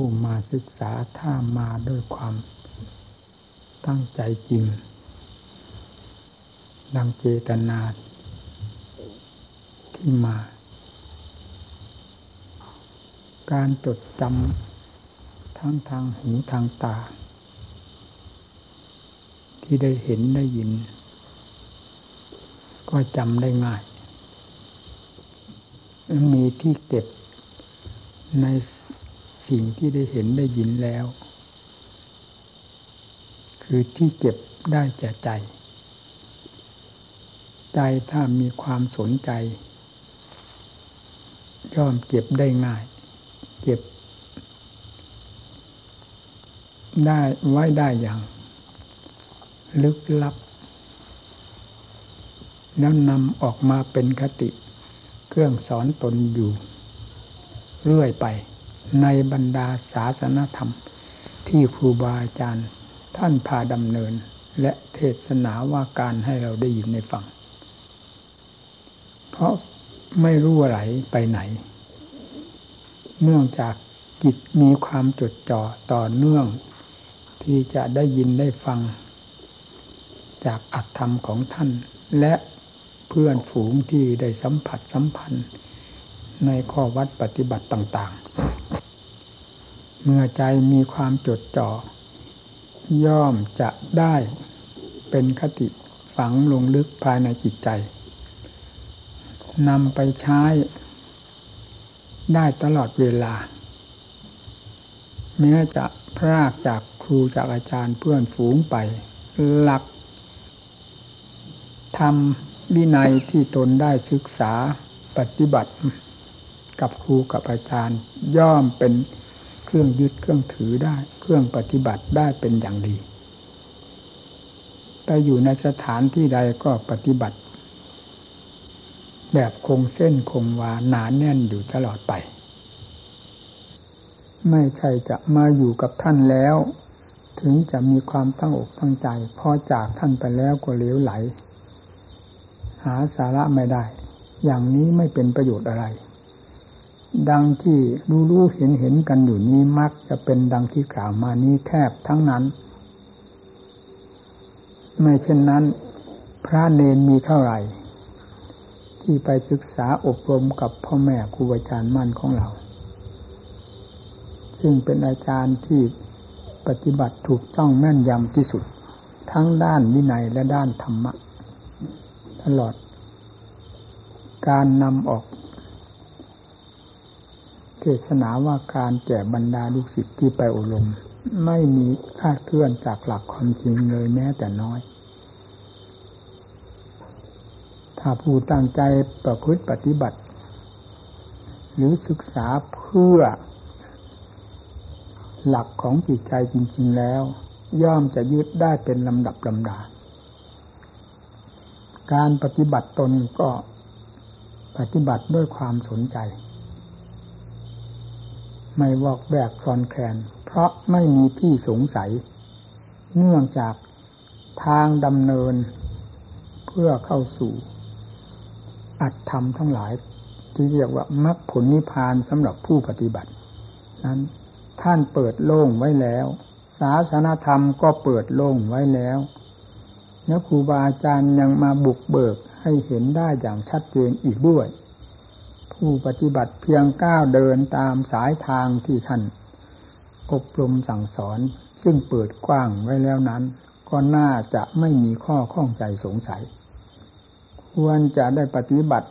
ผู้มาศึกษาถ้ามาด้วยความตั้งใจจริง ดังเจตนาที่มา การจดจำทั้งทางหูทางตา ที่ได้เห็นได้ยิน ก็จำได้ง่าย มีที่เก็บใน สิ่งที่ได้เห็นได้ยินแล้ว คือที่เก็บได้แก่ใจ ใจถ้ามีความสนใจ ย่อมเก็บได้ง่าย เก็บ ได้ไว้ได้อย่าง ลึกลับ แล้วนำออกมาเป็นคติ เครื่องสอนตนอยู่ เรื่อยไป ในบรรดาศาสนธรรม ที่ครูบาอาจารย์ท่านพาดำเนิน และเทศนาว่าการให้เราได้ยินในฟัง เพราะไม่รู้อะไรไปไหน เนื่องจากจิตมีความจดจ่อต่อเนื่อง ที่จะได้ยินได้ฟัง จากอัตธรรมของท่าน และเพื่อนฝูงที่ได้สัมผัสสัมพันธ์ ในข้อวัดปฏิบัติต่างๆ เมื่อใจมีความจดจ่อ ย่อมจะได้เป็นคติฝังลงลึกภายในจิตใจนำไปใช้ ได้ตลอดเวลาแม้จะพรากจากครูจากอาจารย์เพื่อนฝูงไป หลักทำวินัยที่ตนได้ศึกษาปฏิบัติ กับครูกับอาจารย์ ย่อมเป็นเครื่องยึดเครื่องถือได้ เครื่องปฏิบัติได้เป็นอย่างดีไปอยู่ในสถานที่ใดก็ปฏิบัติ แบบคงเส้นคงวาหนานแน่นอยู่ตลอดไป ไม่ใช่จะมาอยู่กับท่านแล้ว ถึงจะมีความตั้งอกตั้งใจพอจากท่านไปแล้วก็เลี้ยวไหล หาสาระไม่ได้ อย่างนี้ไม่เป็นประโยชน์อะไร ดังที่รู้รู้เห็นเห็นกันอยู่นี้มักจะเป็นดังที่กล่าวมานี้แทบทั้งนั้น ไม่เช่นนั้น พระเนนมีเท่าไหร่ ที่ไปศึกษาอบรมกับพ่อแม่ครูอาจารย์มั่นของเรา ซึ่งเป็นอาจารย์ที่ปฏิบัติถูกต้องแม่นยำที่สุด ทั้งด้านวินัยและด้านธรรมะ ตลอด การนำออก ศนาว่าการแก่บรรดาลูกศิษย์ที่ไปอบรมไม่มีคาดเคลื่อนจากหลักความจริงเลยแม้แต่น้อย ถ้าผู้ตั้งใจประพฤติปฏิบัติ หรือศึกษาเพื่อ หลักของจิตใจจริง ๆแล้ว ย่อมจะยึดได้เป็นลำดับลำดา การปฏิบัติตนก็ปฏิบัติด้วยความสนใจ ไม่วอกแวกคลอนแคลน เพราะไม่มีที่สงสัย เนื่องจากทางดำเนิน เพื่อเข้าสู่ อัตธรรมทั้งหลาย ที่เรียกว่ามรรคผลนิพพานสำหรับผู้ปฏิบัติ นั้นท่านเปิดโล่งไว้แล้ว ศาสนาธรรมก็เปิดโล่งไว้แล้วแล้วครูบาอาจารย์ยังมาบุกเบิกให้เห็นได้อย่างชัดเจนอีกด้วย ผู้ปฏิบัติเพียงก้าวเดินตามสายทางที่ท่านอบรมสั่งสอน ซึ่งเปิดกว้างไว้แล้วนั้น ก็น่าจะไม่มีข้อข้องใจสงสัย ควรจะได้ปฏิบัติ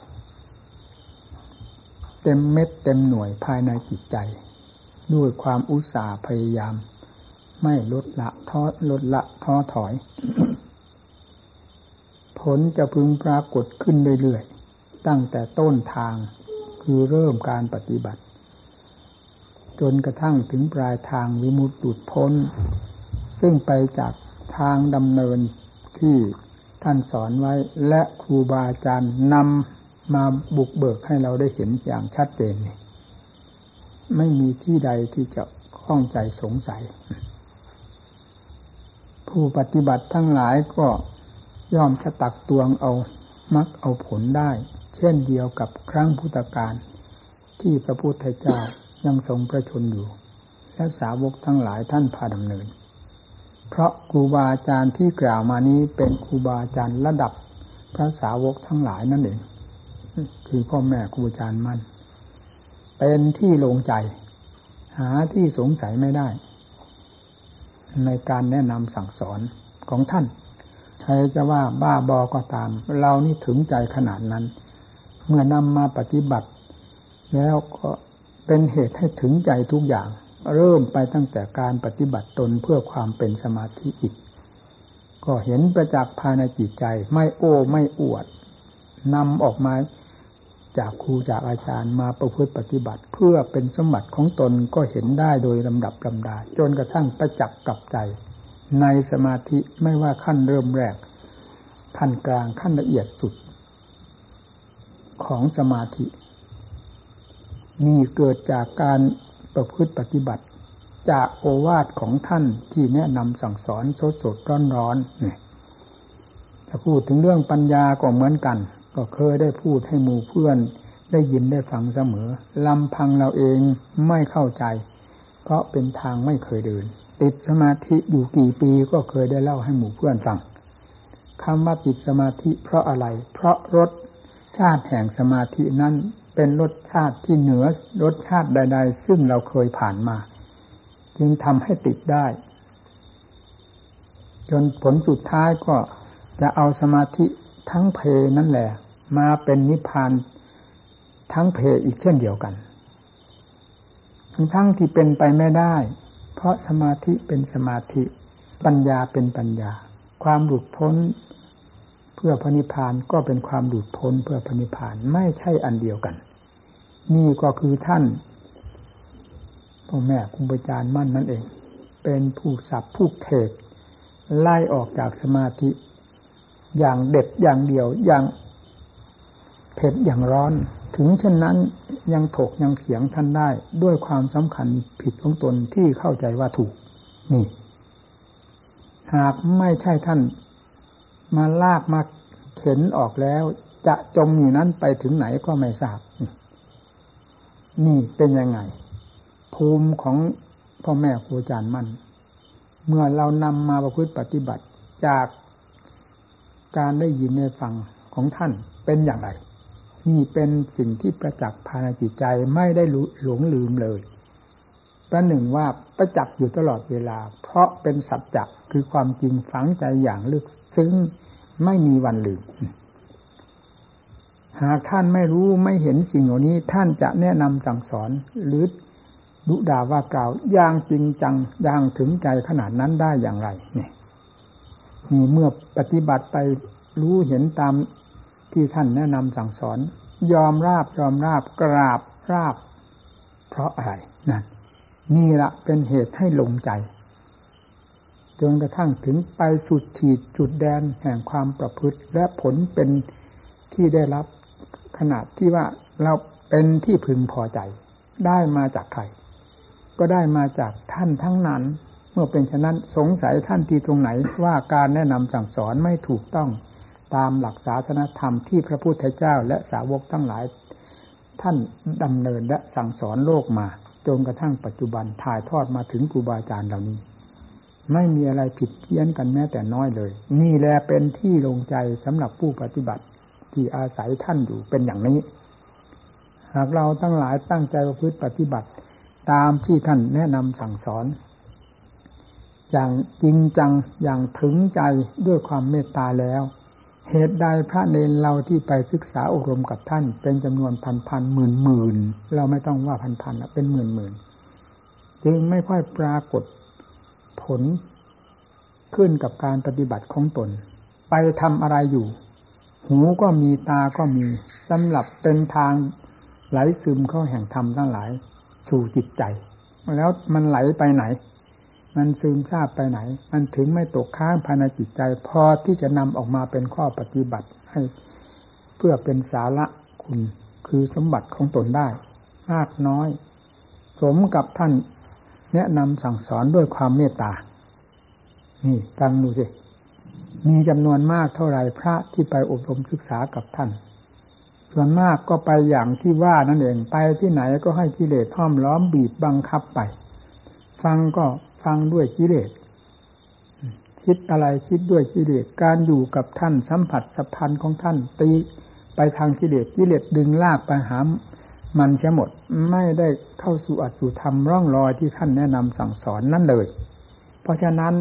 เต็มเม็ดเต็มหน่วยภายในจิตใจ ด้วยความอุตสาห์พยายาม ไม่ลดละท้อลดละท้อถอย ผลจะพึงปรากฏขึ้นเรื่อยๆตั้งแต่ต้นทาง คือเริ่มการปฏิบัติ จนกระทั่งถึงปลายทางวิมุตติพ้น ซึ่งไปจากทางดำเนินที่ท่านสอนไว้และครูบาอาจารย์นำมาบุกเบิกให้เราได้เห็นอย่างชัดเจนไม่มีที่ใดที่จะข้องใจสงสัย ผู้ปฏิบัติทั้งหลายก็ย่อมจะตักตวงเอามักเอาผลได้ เช่นเดียวกับครั้งพุทธกาลที่พระพุทธเจ้ายังทรงประชนอยู่ และสาวกทั้งหลายท่านพาดำเนิน เพราะครูบาอาจารย์ที่กล่าวมานี้เป็นครูบาอาจารย์ระดับพระสาวกทั้งหลายนั่นเอง คือพ่อแม่ครูอาจารย์มั่น เป็นที่ลงใจ หาที่สงสัยไม่ได้ ในการแนะนำสั่งสอนของท่าน ใครจะว่าบ้าบอก็ตาม เรานี่ถึงใจขนาดนั้น เมื่อนำมาปฏิบัติ แล้วก็เป็นเหตุให้ถึงใจทุกอย่าง เริ่มไปตั้งแต่การปฏิบัติตนเพื่อความเป็นสมาธิจิตก็เห็นประจักษ์ภายในจิตใจ ไม่โอ้ไม่อวดนำออกมาจากครูจากอาจารย์มาประพฤติปฏิบัติ เพื่อเป็นสมบัติของตนก็เห็นได้โดยลำดับลำดา จนกระทั่งประจักษ์กับใจ ในสมาธิไม่ว่าขั้นเริ่มแรกขั้นกลางขั้นละเอียดสุด ของสมาธิ นี่เกิดจากการประพฤติปฏิบัติ จากโอวาทของท่านที่แนะนำสั่งสอนสดสดร้อนร้อนเนี่ยถ้าพูดถึงเรื่องปัญญาก็เหมือนกัน ก็เคยได้พูดให้หมู่เพื่อนได้ยินได้ฟังเสมอลำพังเราเองไม่เข้าใจ เพราะเป็นทางไม่เคยเดิน ติดสมาธิอยู่กี่ปีก็เคยได้เล่าให้หมู่เพื่อนฟังคำว่าติดสมาธิเพราะอะไร เพราะรส ชาติแห่งสมาธินั้นเป็นรสชาติที่เหนือรสชาติใด ๆ ซึ่งเราเคยผ่านมา จึงทำให้ติดได้ จนผลสุดท้ายก็จะเอาสมาธิทั้งเพนั่นแหละ มาเป็นนิพพานทั้งเพอีกเช่นเดียวกัน ทั้งทั้งที่เป็นไปไม่ได้ เพราะสมาธิเป็นสมาธิ ปัญญาเป็นปัญญา ความหลุดพ้น เพื่อพระนิพพานก็เป็นความหลุดพ้นเพื่อพระนิพพานไม่ใช่อันเดียวกัน นี่ก็คือท่านพ่อแม่ครูบาอาจารย์มั่นนั่นเอง เป็นผู้สับผู้เทศไล่ออกจากสมาธิ อย่างเด็ดอย่างเดียวอย่างเผ็ดอย่างร้อน ถึงเช่นนั้นยังถกยังเถียงท่านได้ด้วยความสำคัญผิดของตนที่เข้าใจว่าถูกนี่ หากไม่ใช่ท่าน มาลากมาเข็นออกแล้ว จะจมอยู่นั้นไปถึงไหนก็ไม่ทราบ นี่เป็นยังไง ภูมิของพ่อแม่ครูอาจารย์มั่น เมื่อเรานำมาประพฤติปฏิบัติจากการได้ยินในฟังของท่านเป็นอย่างไร นี่เป็นสิ่งที่ประจักษ์ภายในจิตใจไม่ได้หลงลืมเลยประหนึ่งว่าประจักษ์อยู่ตลอดเวลา เพราะเป็นสัจจะคือความจริงฝังใจอย่างลึก ซึ้งไม่มีวันลืม หากท่านไม่รู้ไม่เห็นสิ่งเหล่านี้ ท่านจะแนะนำสั่งสอนหรือดุด่าว่ากล่าวอย่างจริงจังอย่างถึงใจขนาดนั้นได้อย่างไรนี่นี่เมื่อปฏิบัติไปรู้เห็นตามที่ท่านแนะนำสั่งสอน ยอมราบยอมราบกราบราบ เพราะอะไรนั่นนี่ละเป็นเหตุให้ลงใจ จนกระทั่งถึงไปสุดขีดจุดแดนแห่งความประพฤติและผลเป็นที่ได้รับขนาดที่ว่าเราเป็นที่พึงพอใจ ได้มาจากใคร ก็ได้มาจากท่านทั้งนั้น เมื่อเป็นฉะนั้นสงสัยท่านที่ตรงไหนว่าการแนะนำสั่งสอนไม่ถูกต้องตามหลักศาสนธรรมที่พระพุทธเจ้าและสาวกทั้งหลาย ท่านดำเนินและสั่งสอนโลกมาจนกระทั่งปัจจุบันถ่ายทอดมาถึงครูบาอาจารย์เหล่านี้ ไม่มีอะไรผิดเพี้ยนกันแม้แต่น้อยเลย นี่แหละเป็นที่ลงใจสำหรับผู้ปฏิบัติที่อาศัยท่านอยู่เป็นอย่างนี้ หากเราตั้งหลายตั้งใจประพฤติปฏิบัติ ตามที่ท่านแนะนำสั่งสอน อย่างจริงจังอย่างถึงใจด้วยความเมตตาแล้ว เหตุใดพระเนรเราที่ไปศึกษาอบรมกับท่าน เป็นจำนวนพันพันหมื่นหมื่นเราไม่ต้องว่าพันพันเป็นหมื่นหมื่นจึงไม่ค่อยปรากฏ ผลขึ้นกับการปฏิบัติของตน ไปทำอะไรอยู่ หูก็มีตาก็มีสำหรับเป็นทางไหลซึมเข้าแห่งธรรมทั้งหลาย สู่จิตใจ แล้วมันไหลไปไหน มันซึมซาบไปไหน มันถึงไม่ตกค้างภายในจิตใจ พอที่จะนำออกมาเป็นข้อปฏิบัติให้ เพื่อเป็นสาระคุณคือสมบัติของตนได้มากน้อย สมกับท่าน แนะนำสั่งสอนด้วยความเมตตา นี่ฟังดูสิ มีจำนวนมากเท่าไรพระที่ไปอบรมศึกษากับท่าน ส่วนมากก็ไปอย่างที่ว่านั่นเอง ไปที่ไหนก็ให้กิเลสห้อมล้อมบีบบังคับไป ฟังก็ฟังด้วยกิเลส คิดอะไรคิดด้วยกิเลส การอยู่กับท่านสัมผัสสัมพันธ์ของท่านตีไปทางกิเลสกิเลสดึงลากไปหา มันเสียหมดไม่ได้เข้าสู่อัตสุธรรมร่องรอยที่ท่านแนะนำสั่งสอนนั่นเลย เพราะฉะนั้น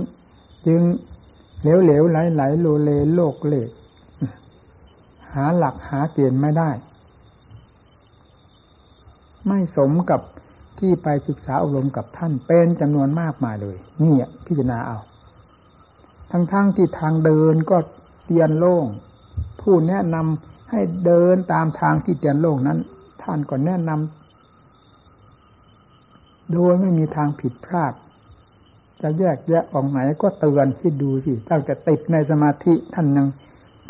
จึงเหลวเหลวไหลไหลโลเลโลกเลกหาหลักหาเกณฑ์ไม่ได้ ไม่สมกับที่ไปศึกษาอบรมกับท่านเป็นจำนวนมากมายเลยนี่พิจารณาเอา ทั้งๆทที่ทางเดินก็เตียนโล่ง ผู้แนะนำให้เดินตามทางที่เตียนโล่งนั้น ท่านก็แนะนำโดยไม่มีทางผิดพลาด จะแยกแยะออกไหนก็เตือนคิดดูสิตั้งแต่ติดในสมาธิท่านยัง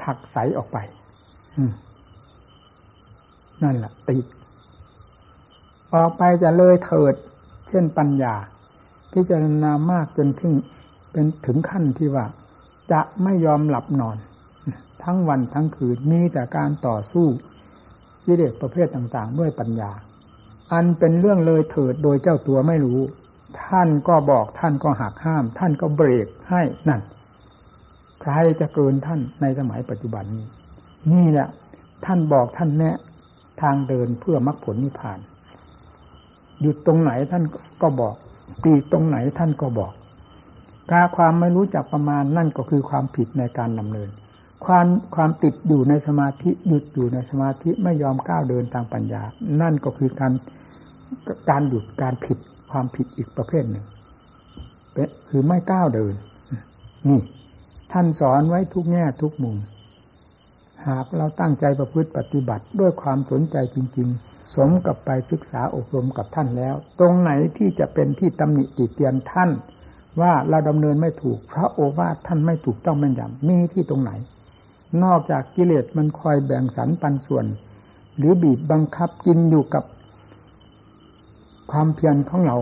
ผักใสออกไปนั่นแหละติด ออกไปจะเลยเถิด เช่นปัญญา พิจารณามากจนถึงเป็นถึงขั้นที่ว่า จะไม่ยอมหลับนอน ทั้งวันทั้งคืนมีแต่การต่อสู้ วิเลศประเภทต่างๆ ด้วยปัญญา อันเป็นเรื่องเลยเถิดโดยเจ้าตัวไม่รู้ ท่านก็บอกท่านก็หักห้าม ท่านก็เบรกให้นั่นใครจะเกินท่านในสมัยปัจจุบันนี้ นี่แหละ ท่านบอกท่านแนะทางเดินเพื่อมรรคผลนิพพานหยุดตรงไหนท่านก็บอกตีตรงไหนท่านก็บอก การความไม่รู้จักประมาณนั่นก็คือความผิดในการดำเนิน ความความติดอยู่ในสมาธิหยุดอยู่ในสมาธิไม่ยอมก้าวเดินทางปัญญา นั่นก็คือการการหยุดการผิดความผิดอีกประเภทหนึ่งคือไม่ก้าวเดินนี่ท่านสอนไว้ทุกแง่ทุกมุม หากเราตั้งใจประพฤติปฏิบัติด้วยความสนใจจริง ๆ สมกับไปศึกษาอบรมกับท่านแล้ว ตรงไหนที่จะเป็นที่ตำหนิติเตียนท่าน ว่าเราดำเนินไม่ถูก พระโอวาทท่านไม่ถูกต้องแม่นยำมีที่ตรงไหน นอกจากกิเลสมันคอยแบ่งสรรปันส่วน หรือบีบบังคับกินอยู่กับ ความเพียรของเรา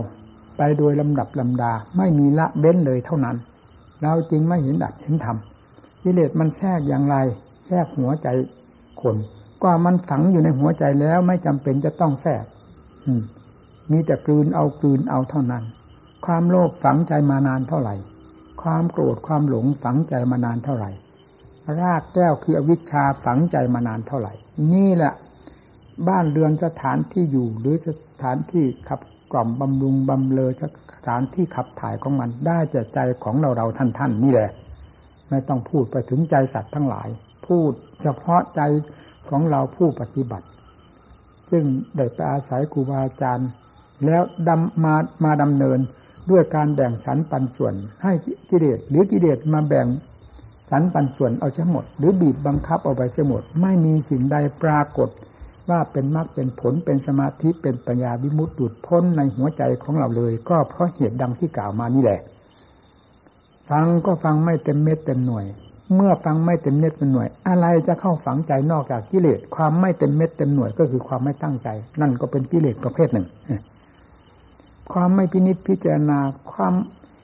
ไปโดยลำดับลำดาไม่มีละเบ้นเลยเท่านั้น เราจรึงไม่เห็นดัดเห็นธรรมกิเลสมันแทรกอย่างไรแทรกหัวใจคนก็มันฝังอยู่ในหัวใจแล้วไม่จำเป็นจะต้องแทรกมีแต่กลืนเอากลืนเอาเท่านั้น ความโลภฝังใจมานานเท่าไหร่ ความโกรธความหลงฝังใจมานานเท่าไหร่ รากแก้วคืออวิชชาฝังใจมานานเท่าไหร่ นี่แหละ บ้านเรือนสถานที่อยู่หรือสถานที่ขับกล่อมบำรุงบำเลอสถานที่ขับถ่ายของมันได้จากใจของเราเราท่านท่านนี่แหละ ไม่ต้องพูดไปถึงใจสัตว์ทั้งหลาย พูดเฉพาะใจของเราผู้ปฏิบัติ ซึ่งได้ไปอาศัยครูบาอาจารย์ แล้วดำมามาดำเนินด้วยการแบ่งสรรปันส่วน ให้กิเลสหรือกิเลสมาแบ่ง สรรปันส่วนเอาเฉหมด หรือบีบบังคับเอาไปเฉหมด ไม่มีสิ่งใดปรากฏ ว่าเป็นมรรคเป็นผลเป็นสมาธิเป็นปัญญาวิมุตติดุดพ้นในหัวใจของเราเลย ก็เพราะเหตุดังที่กล่าวมานี่แหละ ฟังก็ฟังไม่เต็มเม็ดเต็มหน่วย เมื่อฟังไม่เต็มเม็ดเต็มหน่วย อะไรจะเข้าฝังใจนอกจากกิเลสความไม่เต็มเม็ดเต็มหน่วยก็คือความไม่ตั้งใจ นั่นก็เป็นกิเลสประเภทหนึ่งความไม่พินิจพิจารณาความ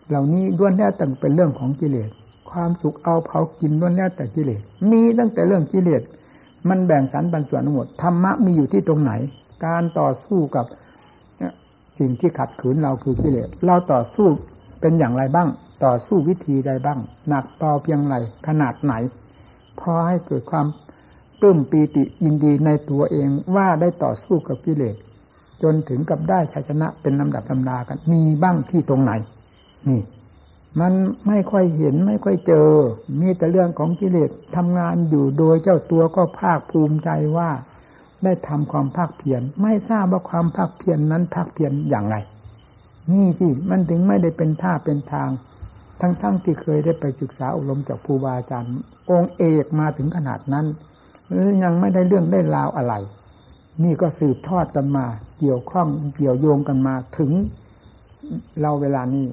เหล่านี้ล้วนแล้วแต่เป็นเรื่องของกิเลส ความสุขเอาเผากินล้วนแล้วแต่กิเลสมีตั้งแต่เรื่องกิเลสมันแบ่งสรรปันส่วนทั้งหมดธรรมะมีอยู่ที่ตรงไหน การต่อสู้กับสิ่งที่ขัดขืนเราคือกิเลสเราต่อสู้เป็นอย่างไรบ้าง ต่อสู้วิธีใดบ้าง หนักเบาเพียงไรขนาดไหนพอให้เกิดความปลื้มปีติยินดีในตัวเองว่าได้ต่อสู้กับกิเลสจนถึงกับได้ชัยชนะเป็นลำดับลำดากัน มีบ้างที่ตรงไหน นี่ มันไม่ค่อยเห็นไม่ค่อยเจอ มีแต่เรื่องของกิเลสทำงานอยู่โดยเจ้าตัวก็ภาคภูมิใจว่า ได้ทำความภาคเพียรไม่ทราบว่าความภาคเพียรนนั้นภาคเพียรอย่างไร นี่สิมันถึงไม่ได้เป็นท่าเป็นทาง ทั้งๆทที่เคยได้ไปศึกษาอบรมจากครูบาอาจารย์ องค์เอกมาถึงขนาดนั้นยังไม่ได้เรื่องได้ราวอะไร นี่ก็สืบทอดกันมา เกี่ยวข้องเกี่ยวโยงกันมาถึงเราเวลานี้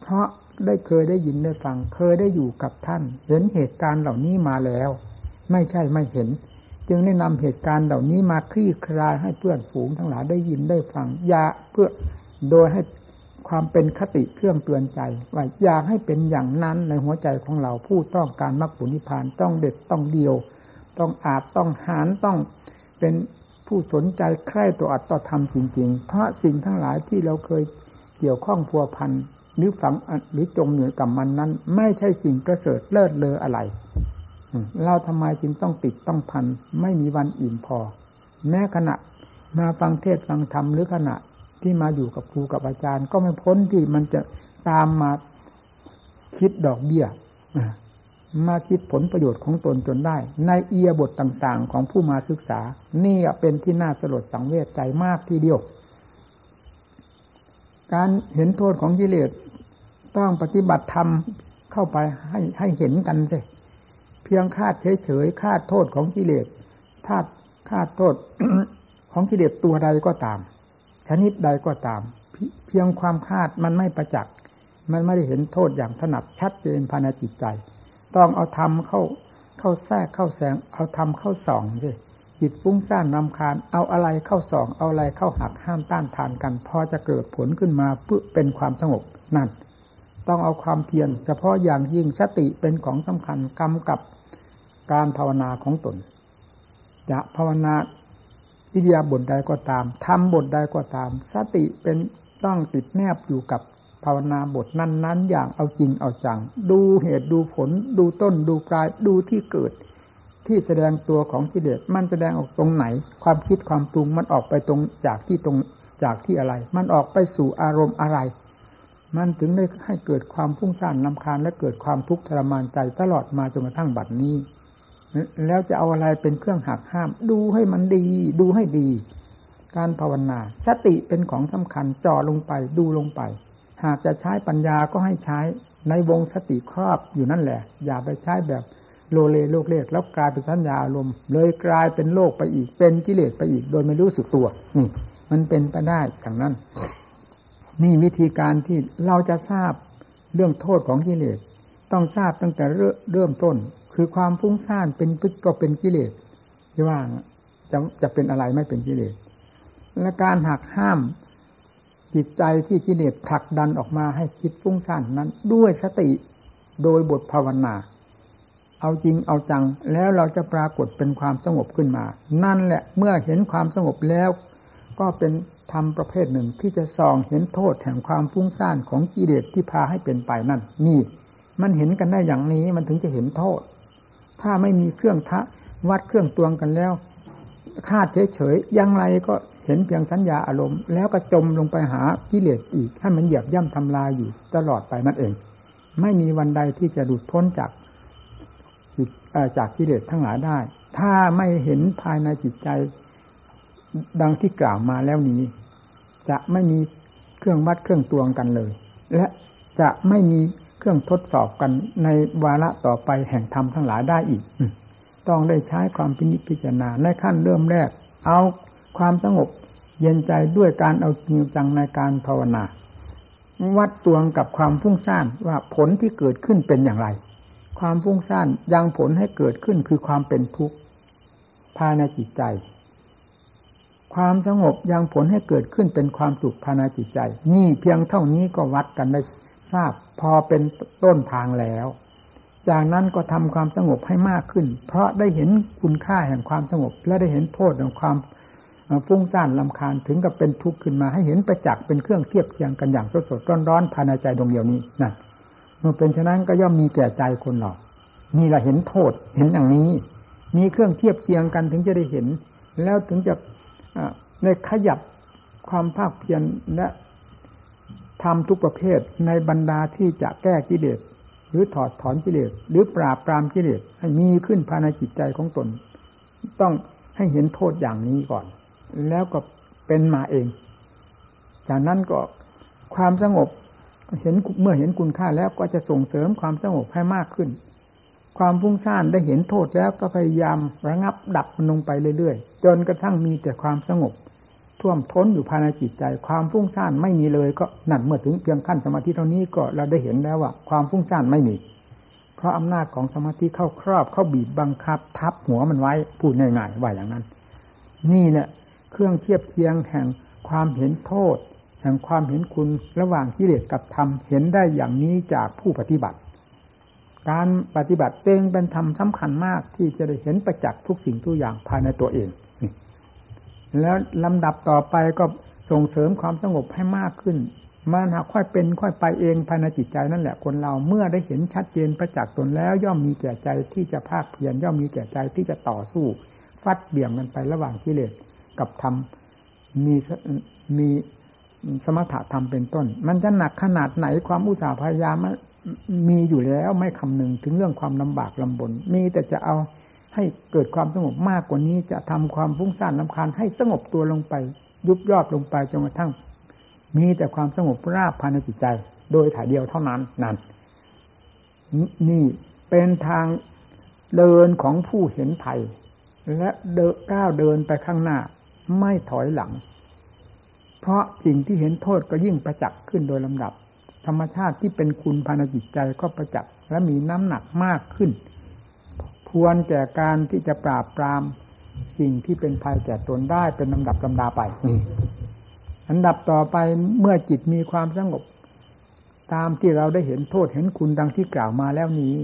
เพราะ ได้เคยได้ยินได้ฟัง เคยได้อยู่กับท่าน เห็นเหตุการณ์เหล่านี้มาแล้ว ไม่ใช่ไม่เห็น จึงได้นำเหตุการณ์เหล่านี้มาคลี่คลายให้เพื่อนฝูงทั้งหลายได้ยินได้ฟังยาเพื่อโดยให้ความเป็นคติเครื่องเตือนใจว่าอยากให้เป็นอย่างนั้นในหัวใจของเราผู้ต้องการมรรคผลนิพพานต้องเด็ดต้องเดียว ต้องอาจต้องหารต้องเป็นผู้สนใจใคร่ตัวอัตต่อธรรมจริง ๆ เพราะสิ่งทั้งหลายที่เราเคยเกี่ยวข้องพัวพัน หรือฝังหรือจมอยู่กับมันนั้น ไม่ใช่สิ่งประเสริฐเลิศเลออะไร เราทำไมจึงต้องติดต้องพัน ไม่มีวันอิ่มพอ แม้ขณะมาฟังเทศฟังธรรมหรือขณะที่มาอยู่กับครูกับอาจารย์ ก็ไม่พ้นที่มันจะตามมาคิดดอกเบี้ยมาคิดผลประโยชน์ของตนจนได้ ในเอียบทต่างๆ ของผู้มาศึกษา นี่เป็นที่น่าสลดสังเวชใจมากทีเดียว การเห็นโทษของกิเลส ต้องปฏิบัติธรรมเข้าไปให้ให้เห็นกันสิเพียงคาดเฉยๆคาดโทษของกิเลสคาดคาดโทษของกิเลสตัวใดก็ตาม ชนิดใดก็ตาม เพียงความคาดมันไม่ประจักษ์มันไม่ได้เห็นโทษอย่างถนัดชัดเจนภายในจิตใจ ต้องเอาธรรมเข้าเข้าแทรกเข้าแสง เอาธรรมเข้าส่องสิจิตฟุ้งซ่านนำคาญ เอาอะไรเข้าส่อง เอาอะไรเข้าหักห้ามต้านทานกัน พอจะเกิดผลขึ้นมาเพื่อเป็นความสงบนั่น ต้องเอาความเพียรเฉพาะอย่างยิ่งสติเป็นของสำคัญกำกับการภาวนาของตน จะภาวนาวิทยาบทใดก็ตามทำบทใดก็ตาม สติเป็นต้องติดแนบอยู่กับภาวนาบทนั้นๆ อย่างเอาจริงเอาจัง ดูเหตุดูผล ดูต้นดูปลายดูที่เกิด ที่แสดงตัวของกิเลสมันแสดงออกตรงไหน ความคิดความปรุงมันออกไปตรงจากที่ตรงจากที่อะไร มันออกไปสู่อารมณ์อะไร มันถึงได้ให้เกิดความพุ่งสร้างลำคาญและเกิดความทุกข์ทรมานใจตลอดมาจนกระทั่งบัดนี้ แล้วจะเอาอะไรเป็นเครื่องหักห้าม ดูให้มันดี ดูให้ดี การภาวนา สติเป็นของสำคัญจ่อลงไปดูลงไป หากจะใช้ปัญญาก็ให้ใช้ในวงสติครอบอยู่นั่นแหละ อย่าไปใช้แบบโลเลโลกเลกแล้วกลายเป็นสัญญาอารมณ์ เลยกลายเป็นโลกไปอีกเป็นกิเลสไปอีกโดยไม่รู้สึกตัวนี่มันเป็นไปได้อย่างนั้น นี่วิธีการที่เราจะทราบเรื่องโทษของกิเลสต้องทราบตั้งแต่เริ่มต้น คือความฟุ้งซ่านเป็นพึกก็เป็นกิเลสที่ว่าจะจะเป็นอะไรไม่เป็นกิเลสและการหักห้ามจิตใจที่กิเลสผลักดันออกมาให้คิดฟุ้งซ่านนั้น ด้วยสติโดยบทภาวนา เอาจริงเอาจังแล้วเราจะปรากฏเป็นความสงบขึ้นมา นั่นแหละเมื่อเห็นความสงบแล้ว ก็เป็น ธรรมประเภทหนึ่งที่จะส่องเห็นโทษแห่งความฟุ้งซ่านของกิเลสที่พาให้เป็นไปนั่น นี่ มันเห็นกันได้อย่างนี้มันถึงจะเห็นโทษ ถ้าไม่มีเครื่องทะวัดเครื่องตวงกันแล้วคาดเฉยๆยังไรก็เห็นเพียงสัญญาอารมณ์ แล้วก็จมลงไปหากิเลสอีกให้มันเหยียบย่ำทำลายอยู่ตลอดไปนั่นเอง ไม่มีวันใดที่จะหลุดพ้นจากจิตจากกิเลสทั้งหลายได้ ถ้าไม่เห็นภายในจิตใจ ดังที่กล่าวมาแล้วนี้ จะไม่มีเครื่องวัดเครื่องตวงกันเลย และจะไม่มีเครื่องทดสอบกันในวาระต่อไปแห่งธรรมทั้งหลายได้อีก ต้องได้ใช้ความพินิจพิจารณาในขั้นเริ่มแรก เอาความสงบเย็นใจด้วยการเอาจริงจังในการภาวนา วัดตวงกับความฟุ้งซ่านว่าผลที่เกิดขึ้นเป็นอย่างไร ความฟุ้งซ่านยังผลให้เกิดขึ้นคือความเป็นทุกข์ภายในจิตใจ ความสงบยังผลให้เกิดขึ้นเป็นความสุขภายในจิตใจ นี่เพียงเท่านี้ก็วัดกันได้ทราบพอเป็นต้นทางแล้ว จากนั้นก็ทำความสงบให้มากขึ้น เพราะได้เห็นคุณค่าแห่งความสงบ และได้เห็นโทษของความฟุ้งซ่านลำคาญถึงกับเป็นทุกข์ขึ้นมาให้เห็นประจักษ์เป็นเครื่องเทียบเทียงกันอย่างสดสดร้อนร้อนภายในใจดวงเดียวนี้นั่นเมื่อเป็นฉะนั้นก็ย่อมมีแก่ใจคนหรอกนี่แหละเห็นโทษเห็นอย่างนี้ มีเครื่องเทียบเทียงกันถึงจะได้เห็น แล้วถึงจะ ในขยับความภาคเพียรและทำทุกประเภทในบรรดาที่จะแก้กิเลสหรือถอดถอนกิเลสหรือปราบปรามกิเลสให้มีขึ้นภายในจิตใจของตน ต้องให้เห็นโทษอย่างนี้ก่อน แล้วก็เป็นมาเอง จากนั้นก็ความสงบเห็นเมื่อเห็นคุณค่าแล้วก็จะส่งเสริมความสงบให้มากขึ้น ความฟุ้งซ่านได้เห็นโทษแล้วก็พยายามระงับดับมันลงไปเรื่อย จนกระทั่งมีแต่ความสงบ ท่วมท้นอยู่ภายในจิตใจ ความฟุ้งซ่านไม่มีเลยก็นั่นเมื่อถึงเพียงขั้นสมาธิเท่านี้ก็เราได้เห็นแล้วว่า ความฟุ้งซ่านไม่มี เพราะอำนาจของสมาธิเข้าครอบเข้าบีบบังคับ ทับหัวมันไว้พูดง่ายๆว่าอย่างนั้น นี่เนี่ยเครื่องเทียบเทียงแห่งความเห็นโทษ แห่งความเห็นคุณระหว่างกิเลสกับธรรมเห็นได้อย่างนี้จากผู้ปฏิบัติ การปฏิบัติเองเป็นธรรมสำคัญมากที่จะได้เห็นประจักษ์ทุกสิ่งทุกอย่างภายในตัวเอง แล้วลำดับต่อไปก็ส่งเสริมความสงบให้มากขึ้น มันหากค่อยเป็นค่อยไปเองภายในจิตใจนั่นแหละคนเราเมื่อได้เห็นชัดเจนประจักษ์ตนแล้วย่อมมีแก่ใจที่จะภาคเพียรย่อมมีแก่ใจที่จะต่อสู้ ฟัดเบี่ยงมันไประหว่างกิเลสกับธรรมมีมีสมถะธรรมเป็นต้น มันจะหนักขนาดไหนความอุตสาห์พยายามมีอยู่แล้วไม่คำนึงถึงเรื่องความลำบากลำบน มีแต่จะเอา ให้เกิดความสงบมากกว่านี้จะทำความฟุ้งซ่านลำคาญให้สงบตัวลงไป ยุบยอดลงไปจนกระทั่ง มีแต่ความสงบราบภายในจิตใจ โดยถ่ายเดียวเท่านั้นนั่นนี่เป็นทางเดินของผู้เห็นไทยและเดก้าวเดินไปข้างหน้า ไม่ถอยหลัง เพราะสิ่งที่เห็นโทษก็ยิ่งประจักษ์ขึ้นโดยลำดับ ธรรมชาติที่เป็นคุณภายในจิตใจก็ประจักษ์และมีน้ำหนักมากขึ้น ควรแก่การที่จะปราบปรามสิ่งที่เป็นภัยแก่ตนได้เป็นลำดับลำดาไปนี่อันดับต่อไปเมื่อจิตมีความสงบ ตามที่เราได้เห็นโทษเห็นคุณดังที่กล่าวมาแล้วนี้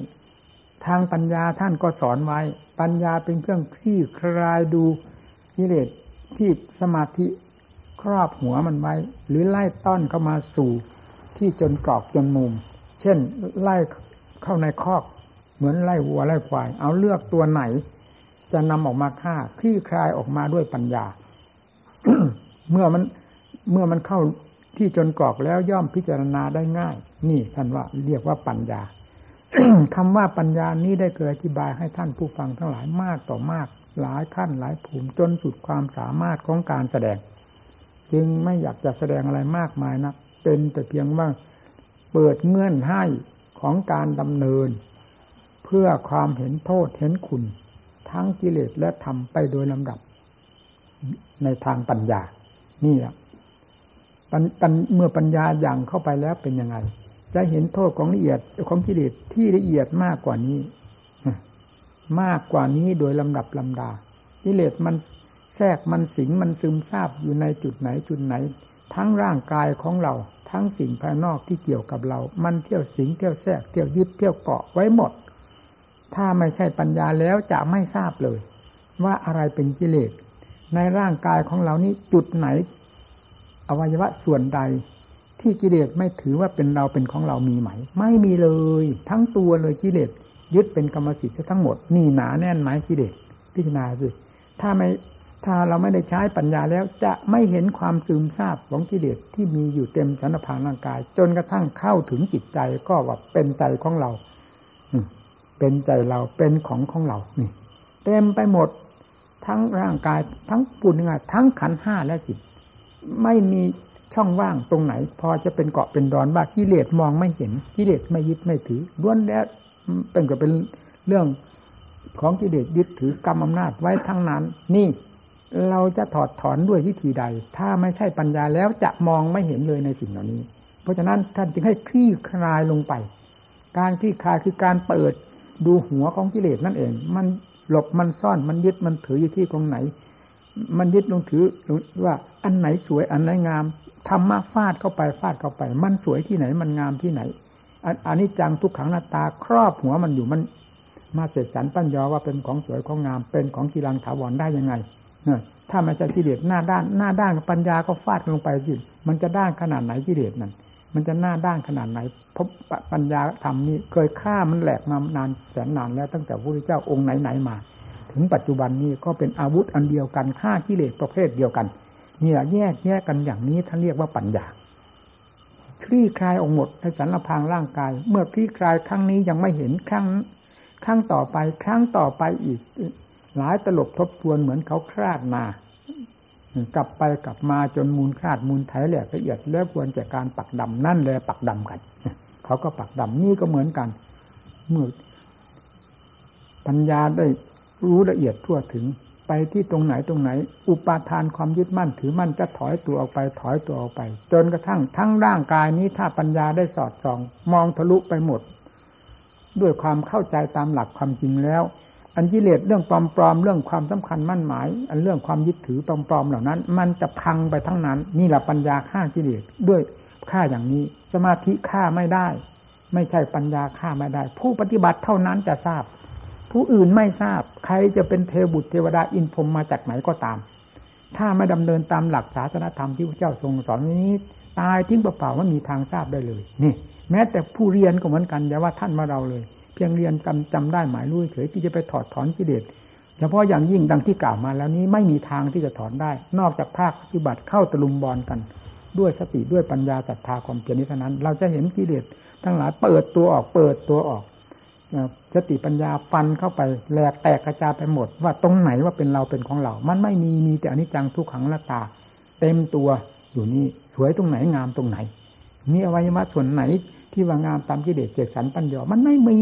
ทางปัญญาท่านก็สอนไว้ ปัญญาเป็นเครื่องคลี่คลายดูกิเลสที่สมาธิครอบหัวมันไว้ หรือไล่ต้อนเข้ามาสู่ที่จนกรอกจนมุม เช่นไล่เข้าในคอก เหมือนไล่วัวไล่ควาย เอาเลือกตัวไหน จะนำออกมาฆ่าคลี่คลายออกมาด้วยปัญญา เมื่อมันเมื่อมันเข้าที่จนกรอกแล้วย่อมพิจารณาได้ง่าย นี่ท่านว่าเรียกว่าปัญญาคำว่าปัญญานี้ได้เกิดอธิบายให้ท่านผู้ฟังทั้งหลายมากต่อมาก หลายขั้นหลายภูมิจนสุดความสามารถของการแสดง จึงไม่อยากจะแสดงอะไรมากมายนะเป็นแต่เพียงว่าเปิดเงื่อนให้ของการดำเนิน เพื่อความเห็นโทษเห็นคุณ ทั้งกิเลสและธรรมไปโดยลำดับ ในทางปัญญา นี่แหละเมื่อปัญญาอย่างเข้าไปแล้วเป็นยังไง จะเห็นโทษของละเอียดของกิเลสที่ละเอียดมากกว่านี้ มากกว่านี้โดยลำดับลำดากิเลสมันแทรกมันสิงมันซึมซาบอยู่ในจุดไหนจุดไหน ทั้งร่างกายของเรา ทั้งสิ่งภายนอกที่เกี่ยวกับเรา มันเที่ยวสิงเที่ยวแทรกเที่ยวยึดเที่ยวเกาะไว้หมด ถ้าไม่ใช่ปัญญาแล้วจะไม่ทราบเลย ว่าอะไรเป็นกิเลส ในร่างกายของเรานี้จุดไหน อวัยวะส่วนใด ที่กิเลสไม่ถือว่าเป็นเราเป็นของเรามีไหม ไม่มีเลย ทั้งตัวเลยกิเลสยึดเป็นกรรมสิทธิ์ทั้งหมด นี่หนาแน่นไหมกิเลสพิจารณาสิถ้าไม่ถ้าเราไม่ได้ใช้ปัญญาแล้วจะไม่เห็นความซึมซาบของกิเลสที่มีอยู่เต็มสันพางร่างกาย จนกระทั่งเข้าถึงจิตใจก็ว่าเป็นใจของเรา เป็นใจเราเป็นของของเรานี่เต็มไปหมดทั้งร่างกายทั้งปุ่นงาทั้งขันห้าและจิต ไม่มีช่องว่างตรงไหน พอจะเป็นเกาะเป็นดอนว่ากิเลสมองไม่เห็นกิเลสไม่ยึดไม่ถือล้วนแล้วเป็นก็เป็นเรื่องของกิเลสยึดถือกรรมอำนาจไว้ทั้งนั้น นี่เราจะถอดถอนด้วยวิธีใด ถ้าไม่ใช่ปัญญาแล้วจะมองไม่เห็นเลยในสิ่งเหล่านี้ เพราะฉะนั้นท่านจึงให้คลี่คลายลงไป การคลี่คลายคือการเปิด ดูหัวของกิเลสนั่นเอง มันหลบมันซ่อนมันยึดมันถืออยู่ที่ตรงไหน มันยึดลงถือว่าอันไหนสวยอันไหนงามทำมาฟาดเข้าไปฟาดเข้าไป มันสวยที่ไหนมันงามที่ไหนอันนี้จังทุกขังหน้าตาครอบหัวมันอยู่มัน มาเสกสรรปั้นยอว่าเป็นของสวยของงาม เป็นของกีรังถาวรได้ยังไงเนถ้ามันจะกิเลสหน้าด้านหน้าด้านปัญญาก็ฟาดลงไปสิมันจะด้านขนาดไหนกิเลสนั่น มันจะหน้าด้านขนาดไหนพบปัญญาธรรมนี้เคยฆ่ามันแหลกมานานแสนนานแล้วตั้งแต่พระพุทธเจ้าองค์ไหนๆมา ถึงปัจจุบันนี้ก็เป็นอาวุธอันเดียวกันฆ่ากิเลสประเภทเดียวกันเนี่ยแยกแยกกันอย่างนี้ท่านเรียกว่าปัญญาคลี่คลายออกหมดในสันลพางร่างกาย เมื่อคลี่คลายครั้งนี้ยังไม่เห็นครั้งครั้งต่อไปครั้งต่อไปอีก หลายตลบทบทวนเหมือนเขาคลาดมา กลับไปกลับมาจนมูลคาดมูลไถแหลกละเอียดแล้วควรจะการปักดำนั่นเลยปักดำกันเขาก็ปักดำนี่ก็เหมือนกัน เมื่อปัญญาได้รู้ละเอียดทั่วถึงไปที่ตรงไหนตรงไหน อุปาทานความยึดมั่นถือมั่นจะถอยตัวออกไปถอยตัวออกไป จนกระทั่งทั้งร่างกายนี้ถ้าปัญญาได้สอดส่อง มองทะลุไปหมด ด้วยความเข้าใจตามหลักความจริงแล้ว อันกิเลสเรื่องปลอมๆเรื่องความสำคัญมั่นหมาย อันเรื่องความยึดถือปลอมๆเหล่านั้น มันจะพังไปทั้งนั้น นี่แหละปัญญาฆ่ากิเลสด้วยฆ่าอย่างนี้ สมาธิฆ่าไม่ได้ ไม่ใช่ปัญญาฆ่าไม่ได้ ผู้ปฏิบัติเท่านั้นจะทราบ ผู้อื่นไม่ทราบ ใครจะเป็นเทวบุตรเทวดาอินพรมมาจากไหนก็ตาม ถ้าไม่ดำเนินตามหลักศาสนธรรมที่พระเจ้าทรงสอนนี้ ตายทิ้งเปล่าๆไมันมีทางทราบได้เลยนี่ แม้แต่ผู้เรียนก็เหมือนกันอย่าว่าท่านมาเราเลย เพียงเรียนจำจำได้หมายรู้เฉยที่จะไปถอดถอนกิเลสเฉพาะอย่างยิ่งดังที่กล่าวมาแล้วนี้ไม่มีทางที่จะถอนได้ นอกจากภาคปฏิบัติเข้าตะลุมบอลกัน ด้วยสติด้วยปัญญาศรัทธาความเพียรนี้เท่านั้น เราจะเห็นกิเลสทั้งหลายเปิดตัวออกเปิดตัวออกสติปัญญาฟันเข้าไปแหลกแตกกระจายไปหมด ว่าตรงไหนว่าเป็นเราเป็นของเรา มันไม่มีมีแต่อนิจจังทุกขังละตา เต็มตัวอยู่นี่สวยตรงไหนงามตรงไหนมีอวัยวะส่วนไหน ที่ว่างามตามกิเลสเจกสันปัญญามันไม่มี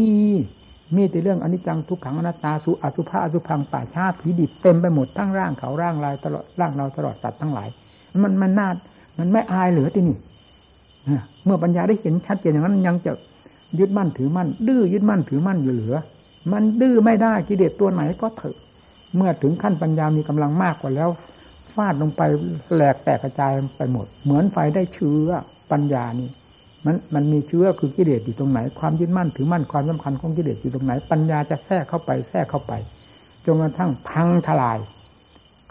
มีแต่เรื่องอนิจจังทุกขังอนัตตาสุอสุภาอสุพังป่าชาผีดิบเต็มไปหมดทั้งร่างเขาร่างลายตลอดร่างเราตลอดสัตว์ทั้งหลาย มันมันน่ามันไม่อายเหลือที่นี่เมื่อปัญญาได้เห็นชัดเจนอย่างนั้นยังจะยึดมั่นถือมั่น ดื้อยึดมั่นถือมั่นอยู่เหลือ มันดื้อไม่ได้กิเลสตัวไหนก็เถอะเมื่อถึงขั้นปัญญามีกำลังมากกว่าแล้วฟาดลงไปแหลกแตกกระจายไปหมด เหมือนไฟได้เชื้อปัญญานี่ มันมันมีเชื้อคือกิเลสอยู่ตรงไหน ความยึดมั่นถือมั่นความสำคัญของกิเลสอยู่ตรงไหน ปัญญาจะแทรกเข้าไปแทรกเข้าไปจนกระทั่งพังทลาย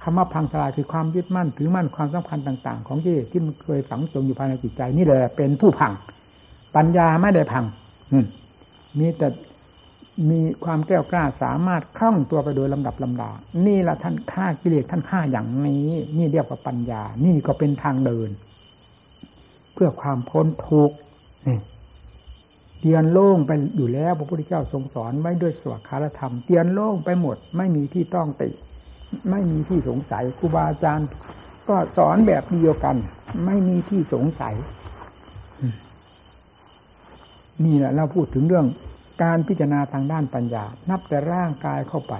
คำว่าพังทลายคือความยึดมั่นถือมั่นความสำคัญต่าง ๆ ของกิเลสที่มันเคยฝังจมอยู่ภายในจิตใจนี่แหละเป็นผู้พัง ปัญญาไม่ได้พังมีแต่มีความแก้วกล้าสามารถคล่องตัวไปโดยลำดับลำดา นี่ละท่านฆ่ากิเลสท่านฆ่าอย่างนี้ นี่เรียกว่าปัญญา นี่ก็เป็นทางเดิน เพื่อความพ้นทุกข์เตียนโล่งไปอยู่แล้วพระพุทธเจ้าทรงสอนไว้ด้วยสวดคารธรรมเตียนโล่งไปหมด ไม่มีที่ต้องติ ไม่มีที่สงสัยครูบาอาจารย์ ก็สอนแบบเดียวกัน ไม่มีที่สงสัยนี่แหละเราพูดถึงเรื่องการพิจารณาทางด้านปัญญา นับแต่ร่างกายเข้าไป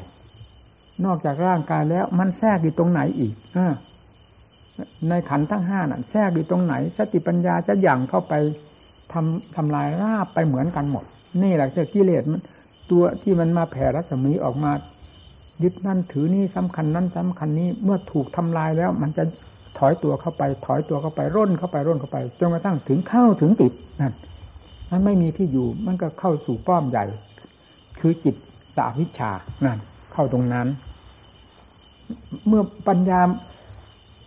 นอกจากร่างกายแล้วมันแทรกอยู่ตรงไหนอีกอ่า ในขันทั้งห้านั่นแทรกอยู่ตรงไหน สติปัญญาจะหยั่งเข้าไปทำทำลายราบไปเหมือนกันหมด นี่แหละคือกิเลสมันตัวที่มันมาแผ่รัศมีออกมา ยึดนั่นถือนี่สำคัญนั่นสำคัญนี้เมื่อถูกทำลายแล้ว มันจะถอยตัวเข้าไป ถอยตัวเข้าไปร่นเข้าไปร่นเข้าไปจนกระทั่งถึงเข้าถึงติดนั่นมันไม่มีที่อยู่มันก็เข้าสู่ป้อมใหญ่ คือจิตสาวิชานั่นเข้าตรงนั้น เมื่อปัญญา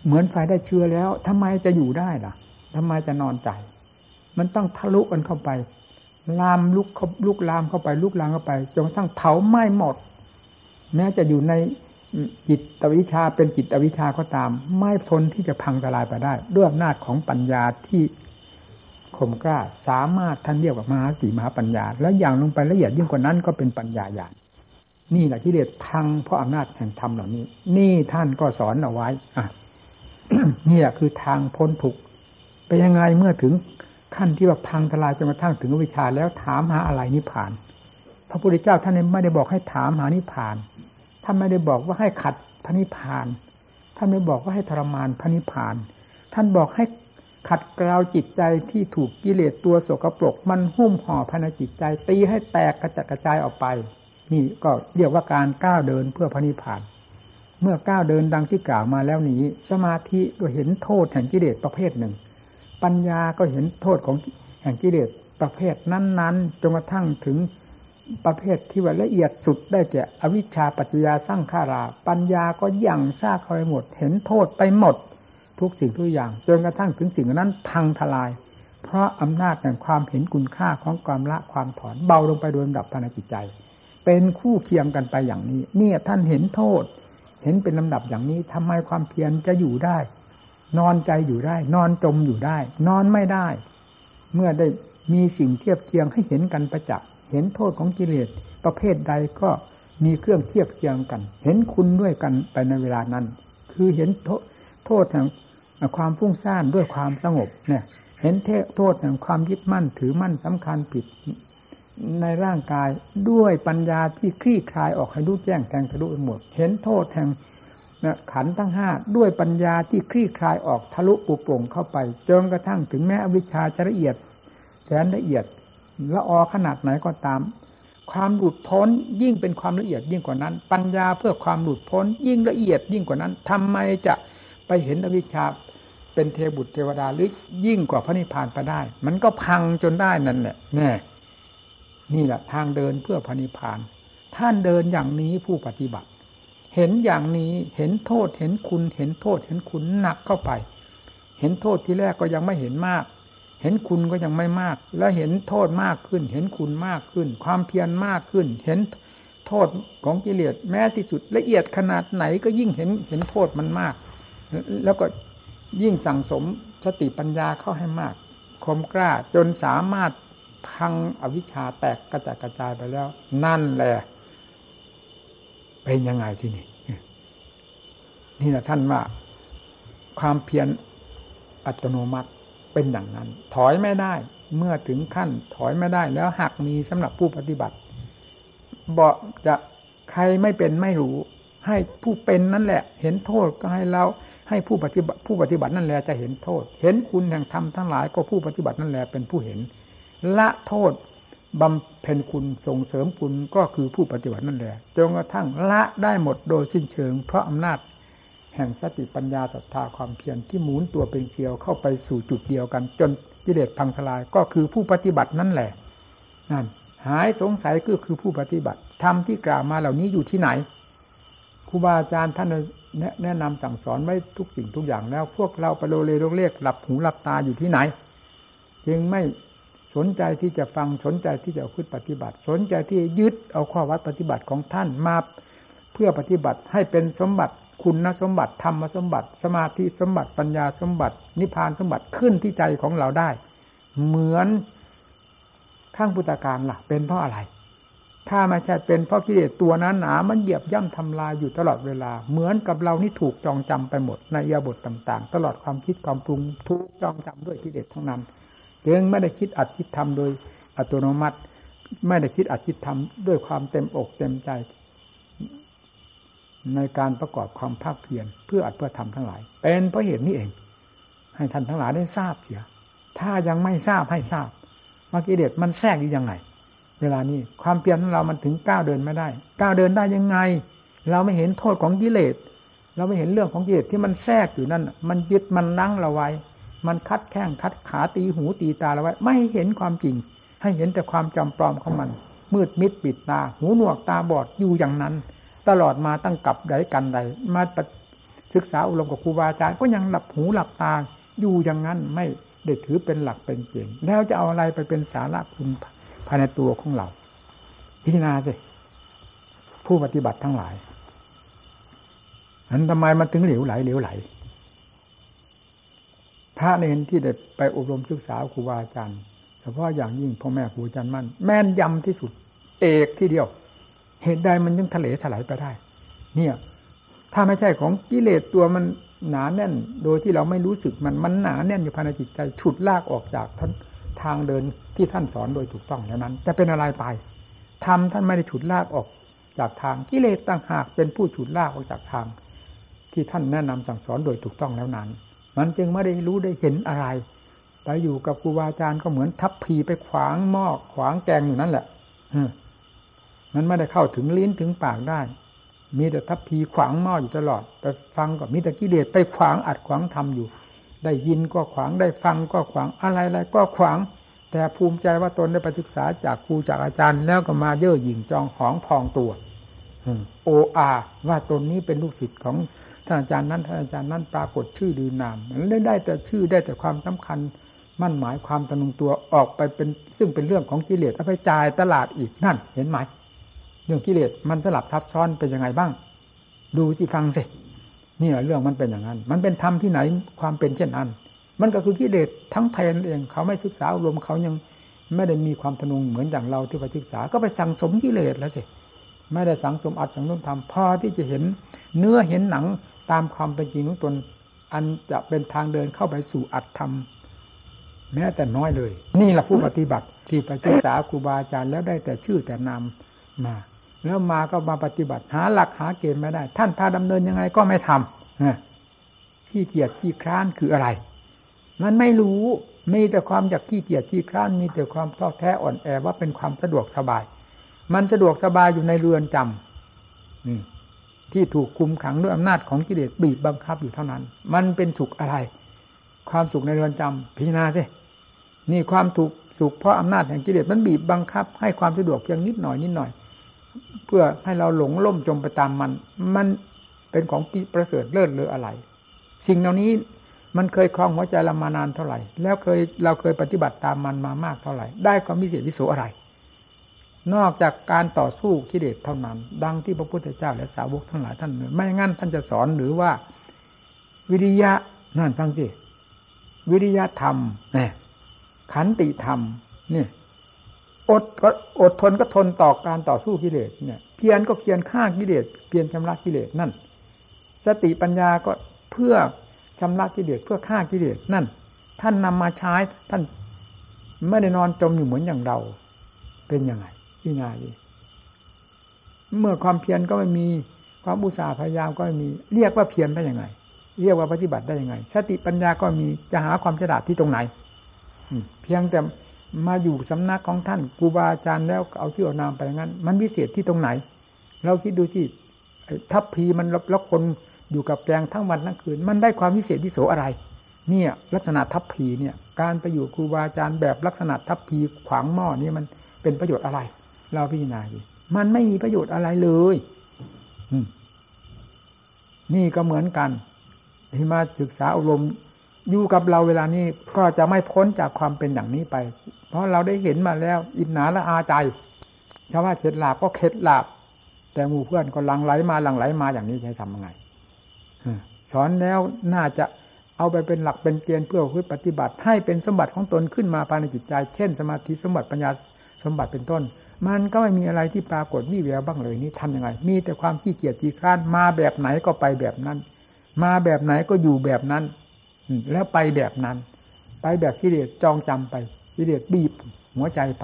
เหมือนไฟได้เชื้อแล้วทำไมจะอยู่ได้ล่ะทำไมจะนอนใจ มันต้องทะลุกันเข้าไป ลามลุกลุกลามเข้าไป ลุกลามเข้าไปจนกระทั่งเผาไหม้หมด แม้จะอยู่ในจิตวิชาเป็นจิตอวิชาก็ตาม ไม่ทนที่จะพังทลายไปได้ ด้วยอำนาจของปัญญาที่คมกล้าสามารถท่านเรียกว่ามหาสีมหาปัญญา แล้วอย่างลงไปละเอียดยิ่งกว่านั้นก็เป็นปัญญาญาณนี่แหละที่เรียกพังเพราะอำนาจแห่งธรรมเหล่านี้ นี่ท่านก็สอนเอาไว้อะ นี่แหละคือทางพ้นทุกไปยังไงเมื่อถึงขั้นที่ว่าพังทลายจนกระทั่งถึงวิชาแล้วถามหาอะไรนิพพาน พระพุทธเจ้าท่านไม่ได้บอกให้ถามหานิพพานท่านไม่ได้บอกว่าให้ขัดพระนิพพาน ท่านไม่บอกว่าให้ทรมานพระนิพพาน ท่านบอกให้ขัดเกลาจิตใจที่ถูกกิเลสตัวโสกปรก มันหุ้มห่อภายในจิตใจ ตีให้แตกกระจัดกระจายออกไป นี่ก็เรียกว่าการก้าวเดินเพื่อพระนิพพาน เมื่อก้าวเดินดังที่กล่าวมาแล้วนี้ สมาธิก็เห็นโทษแห่งกิเลสประเภทหนึ่ง ปัญญาก็เห็นโทษของแห่งกิเลสประเภทนั้นๆจนกระทั่งถึงประเภทที่ว่าละเอียดสุดได้แก่อวิชชาปัจจยาสร้างขารา ปัญญาก็ยั่งซากเข้าไปหมด เห็นโทษไปหมด ทุกสิ่งทุกอย่างจนกระทั่งถึงสิ่งนั้นพังทลาย เพราะอำนาจแห่งความเห็นคุณค่าของความละความถอนเบาลงไปโดยลำดับภายในจิตใจ เป็นคู่เคียงกันไปอย่างนี้ เนี่ยท่านเห็นโทษ เห็นเป็นลำดับอย่างนี้ทำไมความเพียรจะอยู่ได้ นอนใจอยู่ได้ นอนจมอยู่ได้ นอนไม่ได้ เมื่อได้มีสิ่งเทียบเคียงให้เห็นกันประจักษ์เห็นโทษของกิเลสประเภทใดก็มีเครื่องเทียบเคียงกัน เห็นคุณด้วยกันไปในเวลานั้น คือเห็นโทษแห่งความฟุ้งซ่านด้วยความสงบเนี่ย เห็นโทษแห่งความยึดมั่นถือมั่นสำคัญผิด ในร่างกายด้วยปัญญาที่คลี่คลายออกให้รู้แจ้งแทงทะลุหมด เห็นโทษแห่งขันทั้งห้าด้วยปัญญาที่คลี่คลายออกทะลุปุโปร่งเข้าไปจนกระทั่งถึงแม้อวิชชาจะละเอียดแสนละเอียดละออขนาดไหนก็ตาม ความหลุดพ้นยิ่งเป็นความละเอียดยิ่งกว่านั้น ปัญญาเพื่อความหลุดพ้นยิ่งละเอียดยิ่งกว่านั้นทำไมจะไปเห็นอวิชชาเป็นเทบุตรเทวดาหรือยิ่งกว่าพระนิพพานไปได้ มันก็พังจนได้นั่นแหละแน่ นี่แหละทางเดินเพื่อพระนิพพาน ท่านเดินอย่างนี้ผู้ปฏิบัติ เห็นอย่างนี้เห็นโทษเห็นคุณ เห็นโทษเห็นคุณหนักเข้าไป เห็นโทษที่แรกก็ยังไม่เห็นมาก เห็นคุณก็ยังไม่มาก แล้วเห็นโทษมากขึ้น เห็นคุณมากขึ้น ความเพียรมากขึ้น เห็นโทษของกิเลสแม้ที่สุดละเอียดขนาดไหนก็ยิ่งเห็นเห็นโทษมันมาก แล้วก็ยิ่งสั่งสมสติปัญญาเข้าให้มากคมกล้าจนสามารถ พังอวิชชาแตกกระจายกระจายไปแล้ว นั่นแหละเป็นยังไงที่นี่นี่แหละท่านว่า ความเพียรอัตโนมัติเป็นอย่างนั้น ถอยไม่ได้ เมื่อถึงขั้น ถอยไม่ได้แล้วหากมีสำหรับผู้ปฏิบัติบอกจะใครไม่เป็นไม่รู้ ให้ผู้เป็นนั่นแหละ เห็นโทษก็ให้เราให้ผู้ปฏิบัติผู้ปฏิบัตินั่นแหละจะเห็นโทษ เห็นคุณแห่งธรรมทั้งหลายก็ผู้ปฏิบัตินั่นแหละเป็นผู้เห็น ละโทษบำเพ็ญคุณส่งเสริมคุณก็คือผู้ปฏิบัตินั่นแหละจนกระทั่งละได้หมดโดยสิ้นเชิง เพราะอำนาจแห่งสติปัญญาศรัทธาความเพียรที่หมุนตัวเป็นเกลียวเข้าไปสู่จุดเดียวกัน จนกิเลสพังทลายก็คือผู้ปฏิบัตินั่นแหละนั่นหายสงสัยก็คือผู้ปฏิบัติธรรมที่กล่าวมาเหล่านี้อยู่ที่ไหนครูบาอาจารย์ท่านแนะนำสั่งสอนไว้ทุกสิ่งทุกอย่างแล้ว พวกเราไปโลเลโลเลกหลับหูหลับตาอยู่ที่ไหน จึงไม่ สนใจที่จะฟังสนใจที่จะพึ่ปฏิบัติ สนใจที่ยึดเอาข้อวัดปฏิบัติของท่านมาเพื่อปฏิบัติให้เป็นสมบัติคุณสมบัติธรรมสมบัติ สมาธิสมบัติปัญญาสมบัติ นิพพานสมบัติขึ้นที่ใจของเราได้ เหมือนข้างพุทธการล่ะ เป็นเพราะอะไร ถ้าไม่ใช่เป็นเพราะกิเลสตัวนั้นหนามันเหยียบย่ำทำลายอยู่ตลอดเวลา เหมือนกับเรานี่ถูกจองจำไปหมดในยาบทต่าง ๆ ตลอดความคิดความปรุงถูกจองจำด้วยกิเลสทั้งนั้น จึงไม่ได้คิดอัดคิดทำโดยอัตโนมัติ ไม่ได้คิดอัดคิดทำด้วยความเต็มอกเต็มใจ ในการประกอบความภาคเพียรเพื่ออัดเพื่อทำทั้งหลาย เป็นเพราะเหตุนี้เอง ให้ท่านทั้งหลายได้ทราบเสีย ถ้ายังไม่ทราบให้ทราบว่ากิเลสมันแทรกอยู่ยังไง เวลานี้ความเพียรของเรามันถึงก้าวเดินไม่ได้ก้าวเดินได้ยังไง เราไม่เห็นโทษของกิเลสเราไม่เห็นเรื่องของกิเลสที่มันแทรกอยู่นั่น มันยึดมันนั่งเราไว้ มันคัดแข้งคัดขาตีหูตีตาเราไว้ ไม่เห็นความจริง ให้เห็นแต่ความจำปลอมของมัน มืดมิดปิดตา หูหนวกตาบอดอยู่อย่างนั้น ตลอดมาตั้งกับใดกันใดมาศึกษาอุรมกับครูบาอาจารย์ก็ยังหลับหูหลับตาอยู่อย่างนั้นไม่ได้ถือเป็นหลักเป็นเกณฑ์แล้วจะเอาอะไรไปเป็นสาระคุณภายในตัวของเรา พิจารณาสิผู้ปฏิบัติทั้งหลายอันทำไมมันถึงเหลวไหลเหลวไหล พระเนนที่ได้ไปอบรมศึกษาครูบาอาจารย์เฉพาะอย่างยิ่งพ่อแม่ครูอาจารย์มั่น แม่นยำที่สุด เอกที่เดียว เหตุใดมันยังทะเลถลายไปได้ เนี่ย ถ้าไม่ใช่ของกิเลสตัวมันหนาแน่น โดยที่เราไม่รู้สึกมันมันหนาแน่นอยู่ภายในจิตใจฉุดลากออกจากท่านทางเดินที่ท่านสอนโดยถูกต้องแล้วนั้น จะเป็นอะไรไปทำท่านไม่ได้ฉุดลากออกจากทางกิเลสต่างหากเป็นผู้ฉุดลากออกจากทาง ที่ท่านแนะนำสั่งสอนโดยถูกต้องแล้วนั้น มันจึงไม่ได้รู้ได้เห็นอะไรไปอยู่กับครูบาอาจารย์ก็เหมือนทับพีไปขวางหม้อขวางแกงอยู่นั่นแหละมันไม่ได้เข้าถึงลิ้นถึงปากได้ มีแต่ทับพีขวางหม้ออยู่ตลอดไปฟังก็มีแต่กิเลสไปขวางอัดขวางทำอยู่ ได้ยินก็ขวางได้ฟังก็ขวางอะไรอะไรก็ขวาง แต่ภูมิใจว่าตนได้ไปศึกษาจากครูจากอาจารย์ แล้วก็มาเย่อหยิ่งจองหองพองตัวโออาว่าตนนี้เป็นลูกศิษย์ของ ท่านอาจารย์นั้นท่านอาจารย์นั้นปรากฏชื่อดือนามได้ได้แต่ชื่อได้แต่ความสำคัญมั่นหมายความตนุงตัวออกไปเป็นซึ่งเป็นเรื่องของกิเลสเอาไปจ่ายตลาดอีกนั่น เห็นไหมเรื่องกิเลสมันสลับทับซ้อนเป็นยังไงบ้าง ดูสิฟังสินี่เรื่องมันเป็นอย่างนั้น มันเป็นธรรมที่ไหนความเป็นเช่นนั้น มันก็คือกิเลสทั้งเพนเองเขาไม่ศึกษารวมเขายังไม่ได้มีความทนุงเหมือนอย่างเราที่ไปศึกษาก็ไปสั่งสมกิเลสแล้วสิไม่ได้สังสมอัดสังสมธรรมพอที่จะเห็นเนื้อเห็นหนัง ตามความเป็นจริงของตน อันจะเป็นทางเดินเข้าไปสู่อัตธรรม แม้แต่น้อยเลย นี่แหละผู้ปฏิบัติที่ไปศึกษาครูบาอาจารย์แล้วได้แต่ชื่อแต่นามมา แล้วมาก็มาปฏิบัติหาหลักหาเกณฑ์ไม่ได้ ท่านพาดำเนินยังไงก็ไม่ทำขี้เกียจขี้คร้านคืออะไร มันไม่รู้มีแต่ความอยากขี้เกียจขี้คร้านมีแต่ความท้อแท้อ่อนแอว่าเป็นความสะดวกสบาย มันสะดวกสบายอยู่ในเรือนจำ ที่ถูกคุมขังด้วยอำนาจของกิเลสบีบบังคับอยู่เท่านั้น มันเป็นสุขอะไร ความสุขในเรือนจำพิจารณาสินี่ความถูกสุขเพราะอำนาจแห่งกิเลสมันบีบบังคับ ให้ความสะดวกเพียงนิดหน่อยนิดหน่อย เพื่อให้เราหลงล่มจมไปตามมัน มันเป็นของประเสริฐเลิศหรืออะไร สิ่งเหล่านี้มันเคยคลองหัวใจเรามานานเท่าไหร่ แล้วเคยเราเคยปฏิบัติตามมันมามากเท่าไหร่ ได้ความมิเศษวิโสอะไร นอกจากการต่อสู้กิเลสเท่านั้น ดังที่พระพุทธเจ้าและสาวกทั้งหลายท่านไม่งั้นท่านจะสอนหรือว่า วิริยะนั่นฟังสิวิริยะธรรมเนี่ยขันติธรรมเนี่ยอดก็อดทนก็ทนต่อการต่อสู้กิเลสเนี่ย เพียรก็เพียรฆ่ากิเลสเพียรชำระกิเลสนั่น สติปัญญาก็เพื่อชำระกิเลสเพื่อฆ่ากิเลสนั่น ท่านนำมาใช้ท่านไม่ได้นอนจมอยู่เหมือนอย่างเรา เป็นยังไง พี่นาดีเมื่อความเพียรก็ไม่มีความอุตสาห์พยายามก็ไม่มีเรียกว่าเพียรได้ยังไง เรียกว่าปฏิบัติได้ยังไง สติปัญญาก็มีจะหาความฉลาดที่ตรงไหนเพียงแต่มาอยู่สำนักของท่านครูบาอาจารย์แล้วเอาที่เอานามไปงั้น มันวิเศษที่ตรงไหน เราคิดดูสิทัพพีมันแล้วคนอยู่กับแกงทั้งวันทั้งคืน มันได้ความวิเศษที่โสอะไร เนี่ย ลักษณะทัพพีเนี่ย การไปอยู่ครูบาอาจารย์แบบลักษณะทัพพีขวางหม้อนี่มันเป็นประโยชน์อะไร เราพิจารณาดิมันไม่มีประโยชน์อะไรเลยนี่ก็เหมือนกันที่มาศึกษาอบรมอยู่กับเราเวลานี้ก็จะไม่พ้นจากความเป็นอย่างนี้ไป เพราะเราได้เห็นมาแล้ว อินหนาและอาใจชาวว่าเข็ดหลาบก็เข็ดหลาบ แต่หมู่เพื่อนก็หลังไหลมาหลังไหลมาอย่างนี้จะทำยังไงสอนแล้วน่าจะเอาไปเป็นหลักเป็นเกณฑ์เพื่อพึ่ปฏิบัติ ให้เป็นสมบัติของตนขึ้นมาภายในจิตใจ เช่น สมาธิสมบัติปัญญาสมบัติเป็นต้น มันก็ไม่มีอะไรที่ปรากฏวิแววบ้างเลยนี่ทํำยังไง มีแต่ความขี้เกียจขี้คร้านมาแบบไหนก็ไปแบบนั้น มาแบบไหนก็อยู่แบบนั้นแล้วไปแบบนั้น ไปแบบกิเลสจองจำไปกิเลสบีบหัวใจไป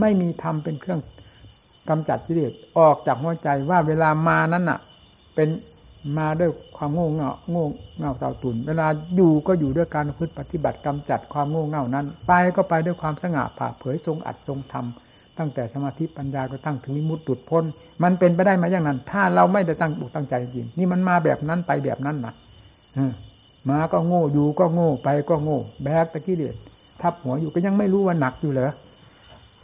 ไม่มีธรรมเป็นเครื่องกำจัดกิเลสออกจากหัวใจว่าเวลามานั้นน่ะ เป็นมาด้วยความโง่เง่าโง่เง่าเต่าตุนเวลาอยู่ก็อยู่ด้วยการพึ่ปฏิบัติกำจัดความโง่เง่านั้น ไปก็ไปด้วยความสง่าผ่าเผยทรงอัดทรงธรรม ตั้งแต่สมาธิปัญญาก็ตั้งถึงมิมุตตุดพ้น มันเป็นไปได้ไหมอย่างนั้น ถ้าเราไม่ได้ตั้งบุกตั้งใจจริงนี่มันมาแบบนั้นไปแบบนั้นนะมาก็โง่อยู่ก็โง่ไปก็โง่ แบกตะกี้เดียทับหัวอยู่ก็ยังไม่รู้ว่าหนักอยู่เหรอ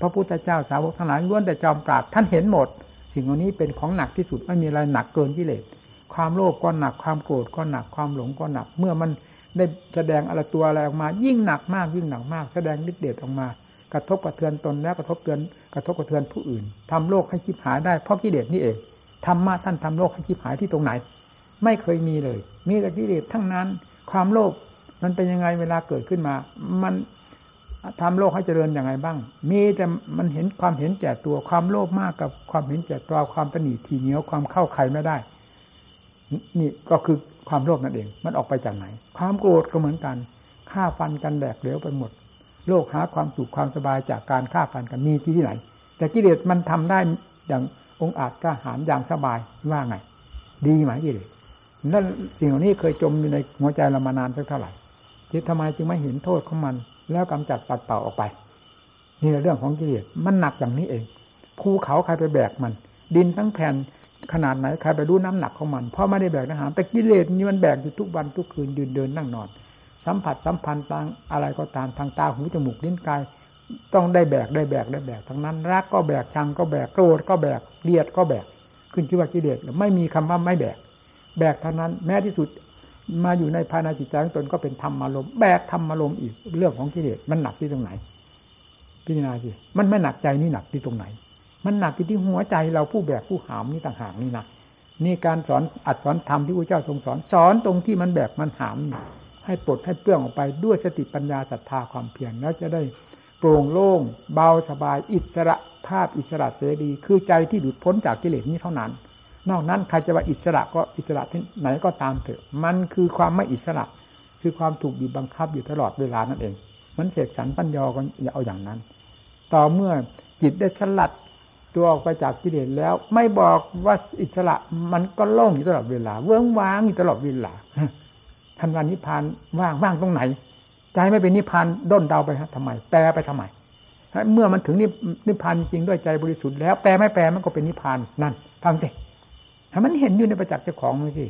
พระพุทธเจ้าสาวกทั้งหลายล้วนแต่จอมปราบท่านเห็นหมด สิ่งเหล่านี้เป็นของหนักที่สุดไม่มีอะไรหนักเกินกิเลสความโลภก็หนักความโกรธก็หนักความหลงก็หนัก เมื่อมันได้แสดงอะไรตัวอะไรออกมา ยิ่งหนักมากยิ่งหนักมาก แสดงฤทธิ์เดชออกมา กระทบกระเทือนตนแล้วกระทบเตือนกระทบกระเทือนผู้อื่นทำโลกให้คิบหายได้เพราะกิเลสนี่เองธรรมะท่านทำโลกให้คิบหายที่ตรงไหน ไม่เคยมีเลย มีแต่กิเลสทั้งนั้น ความโลภมันเป็นยังไงเวลาเกิดขึ้นมา มันทำโลกให้เจริญอย่างไรบ้าง มีแต่มันเห็นความเห็นแก่ตัวความโลภมากกับความเห็นแก่ตัวความตนีทีเหนียวความเข้าใครไม่ได้ นี่ก็คือความโลภนั่นเอง มันออกไปจากไหน ความโกรธก็เหมือนกันฆ่าฟันกันแหลกเหลวไปหมด โลกหาความสุขความสบายจากการฆ่าฟันกันมีที่ที่ไหน แต่กิเลสมันทำได้อย่างองอาจกล้าหาญอย่างสบายว่าไง ดีไหมกิเลสนั่นสิ่งเหล่านี้เคยจมอยู่ในหัวใจเรามานานสักเท่าไหร่ที่ทำไมจึงไม่เห็นโทษของมัน แล้วกำจัดปัดเป่าออกไปนี่เรื่องของกิเลสมันหนักอย่างนี้เองภูเขาใครไปแบกมัน ดินทั้งแผ่นขนาดไหนใครไปรู้น้ำหนักของมันเพราะไม่ได้แบกนะฮะแต่กิเลสนี่มันแบกอยู่ทุกวันทุกคืนยืนเดินนั่งนอน สัมผัสสัมพันธ์ต่างอะไรก็ตามทางตาหูจมูกลิ้นกาย ต้องได้แบกได้แบกได้แบกทั้งนั้น รักก็แบกชังก็แบกโกรธก็แบกเลียดก็แบก ขึ้นชื่อว่ากิเลสไม่มีคำว่าไม่แบก แบกเท่านั้น แม้ที่สุดมาอยู่ในภายในจิตใจของตนก็เป็นธรรมอารมณ์แบกธรรมอารมณ์อีกเรื่องของกิเลสมันหนักที่ตรงไหนพิจารณาสิมันไม่หนักใจนี่หนักที่ตรงไหน มันหนักที่ที่หัวใจเราผู้แบกผู้หามนี่ต่างหากนี่นะนี่การสอนอัดสอนธรรมที่พระเจ้าทรงสอน สอนตรงที่มันแบกมันหาม ให้ปลดให้เปลื้องออกไปด้วยสติปัญญาศรัทธาความเพียรแล้วจะได้โปร่งโล่งเบาสบายอิสระภาพอิสระเสรี คือใจที่หลุดพ้นจากกิเลสนี้เท่านั้น นอกนั้นใครจะว่าอิสระก็อิสระที่ไหนก็ตามเถอะมันคือความไม่อิสระ คือความถูกบีบบังคับอยู่ตลอดเวลานั่นเอง มันเสกสรรปัญญาก็อย่าเอาอย่างนั้น ต่อเมื่อจิตได้สลัดตัวออกไปจากกิเลสแล้ว ไม่บอกว่าอิสระมันก็โล่งอยู่ตลอดเวลา เวิ้งว้างอยู่ตลอดเวลา ทันวันนิพพานว่างว่างตรงไหน ใจไม่เป็นนิพพานด้นเดาไปฮะทำไม แปลไปทำไมเมื่อมันถึงนิพพานจริงด้วยใจบริสุทธิ์แล้วแปลไม่แปลมันก็เป็นนิพพานนั่นฟังสิให้มันเห็นอยู่ในประจักษ์เจ้าของมันสิ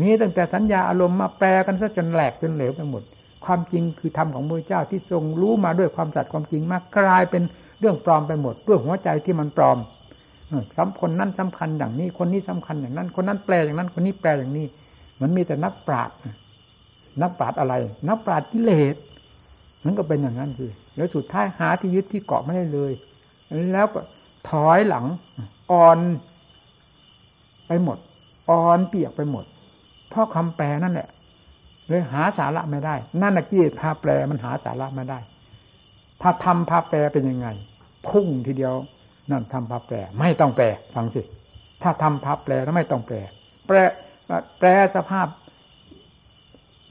มีตั้งแต่สัญญาอารมณ์มาแปลกันซะจนแหลกจนเหลวไปหมด ความจริงคือธรรมของพระเจ้าที่ทรงรู้มาด้วยความสัตย์ความจริงมากลายเป็นเรื่องปลอมไปหมดด้วยหัวใจที่มันปลอมสำคนนั้นสำคัญอย่างนี้ คนนี้สำคัญอย่างนั้น คนนั้นแปลอย่างนั้น คนนี้แปลอย่างนี้ มันมีแต่นักปราชญ์นักปราชญ์อะไร นักปราชญ์กิเลสมันก็เป็นอย่างนั้นสิแล้วสุดท้ายหาที่ยึดที่เกาะไม่ได้เลย แล้วก็ถอยหลังอ่อน ไปหมดอ่อนเปียกไปหมด เพราะคำแปลนั่นแหละเลยหาสาระไม่ได้ นั่นนะกิเลสพาแปลมันหาสาระไม่ได้ ถ้าทำพาแปลเป็นยังไง พุ่งทีเดียว นั่นทำพาแปล ไม่ต้องแปล ฟังสิ ถ้าทำพาแปลแล้วไม่ต้องแปล แปล แปลสภาพ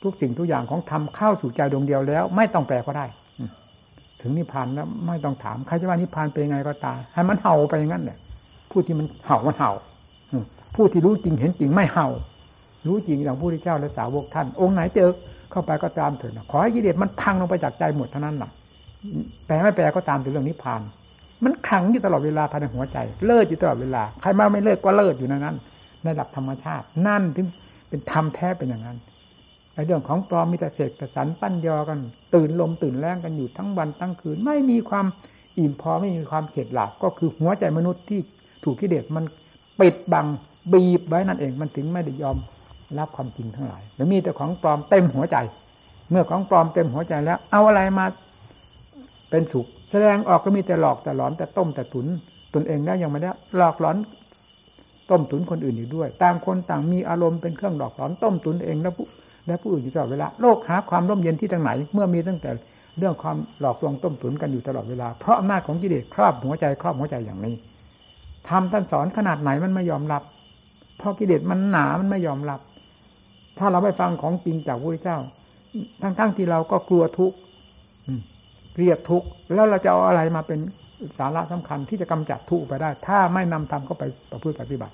ทุกสิ่งทุกอย่างของธรรมเข้าสู่ใจดวงเดียวแล้ว ไม่ต้องแปลก็ได้ถึงนิพพานแล้วไม่ต้องถามใครจะว่านิพพานเป็นยังไงก็ตามให้มันเห่าไปอย่างนั้นแหละผู้ที่มันเห่ามันเห่าผู้ที่รู้จริงเห็นจริงไม่เห่า รู้จริงอย่างพระพุทธเจ้าและสาวกท่าน องค์ไหนเจอเข้าไปก็ตามเถิดขอให้กิเลสมันพังลงไปจากใจหมดเท่านั้นแหละแปลไม่แปลก็ตามถึงเรื่องนิพพาน มันขังอยู่ตลอดเวลาภายในหัวใจ เลิศอยู่ตลอดเวลา ใครมาไม่เลิศก็เลิศอยู่ในนั้น ในหลักธรรมชาติ นั่นถึงเป็นธรรมแท้เป็นอย่างนั้นไอ้เรื่องของปลอมมีแต่เสกแต่สันปั้นยอกัน ตื่นลมตื่นแรงกันอยู่ทั้งวันทั้งคืน ไม่มีความอิ่มพอไม่มีความเข็ดหลับก็คือหัวใจมนุษย์ที่ถูกกิเลสมันปิดบังบีบไว้นั่นเองมันถึงไม่ได้ยอมรับความจริงทั้งหลายแล้วมีแต่ของปลอมเต็มหัวใจ เมื่อของปลอมเต็มหัวใจแล้ว เอาอะไรมาเป็นสุข แสดงออกก็มีแต่หลอกแต่หลอนแต่ต้มแต่ตุนตนเองได้ยังไม่ได้หลอกหลอน ต้มตุนคนอื่นอยู่ด้วย ต่างคนต่างมีอารมณ์เป็นเครื่องหลอกหลอนต้มตุนเองแล้วผู้และผู้อื่นอยู่ตลอดเวลาโลกหาความร่มเย็นที่ทางไหน เมื่อมีตั้งแต่เรื่องความหลอกลวงต้มตุนกันอยู่ตลอดเวลาเพราะอำนาจของกิเลสครอบหัวใจครอบหัวใจอย่างนี้ทำท่านสอนขนาดไหนมันไม่ยอมรับ เพราะกิเลสมันหนามันไม่ยอมรับ ถ้าเราไม่ฟังของจริงจากพระพุธเจ้า ทั้งๆทที่เราก็กลัวทุกข์เกลียดทุกข์แล้วเราจะเอาอะไรมาเป็น สาระสำคัญที่จะกำจัดทุกข์ไปได้ ถ้าไม่นำธรรมเข้าไปประพฤติปฏิบัติ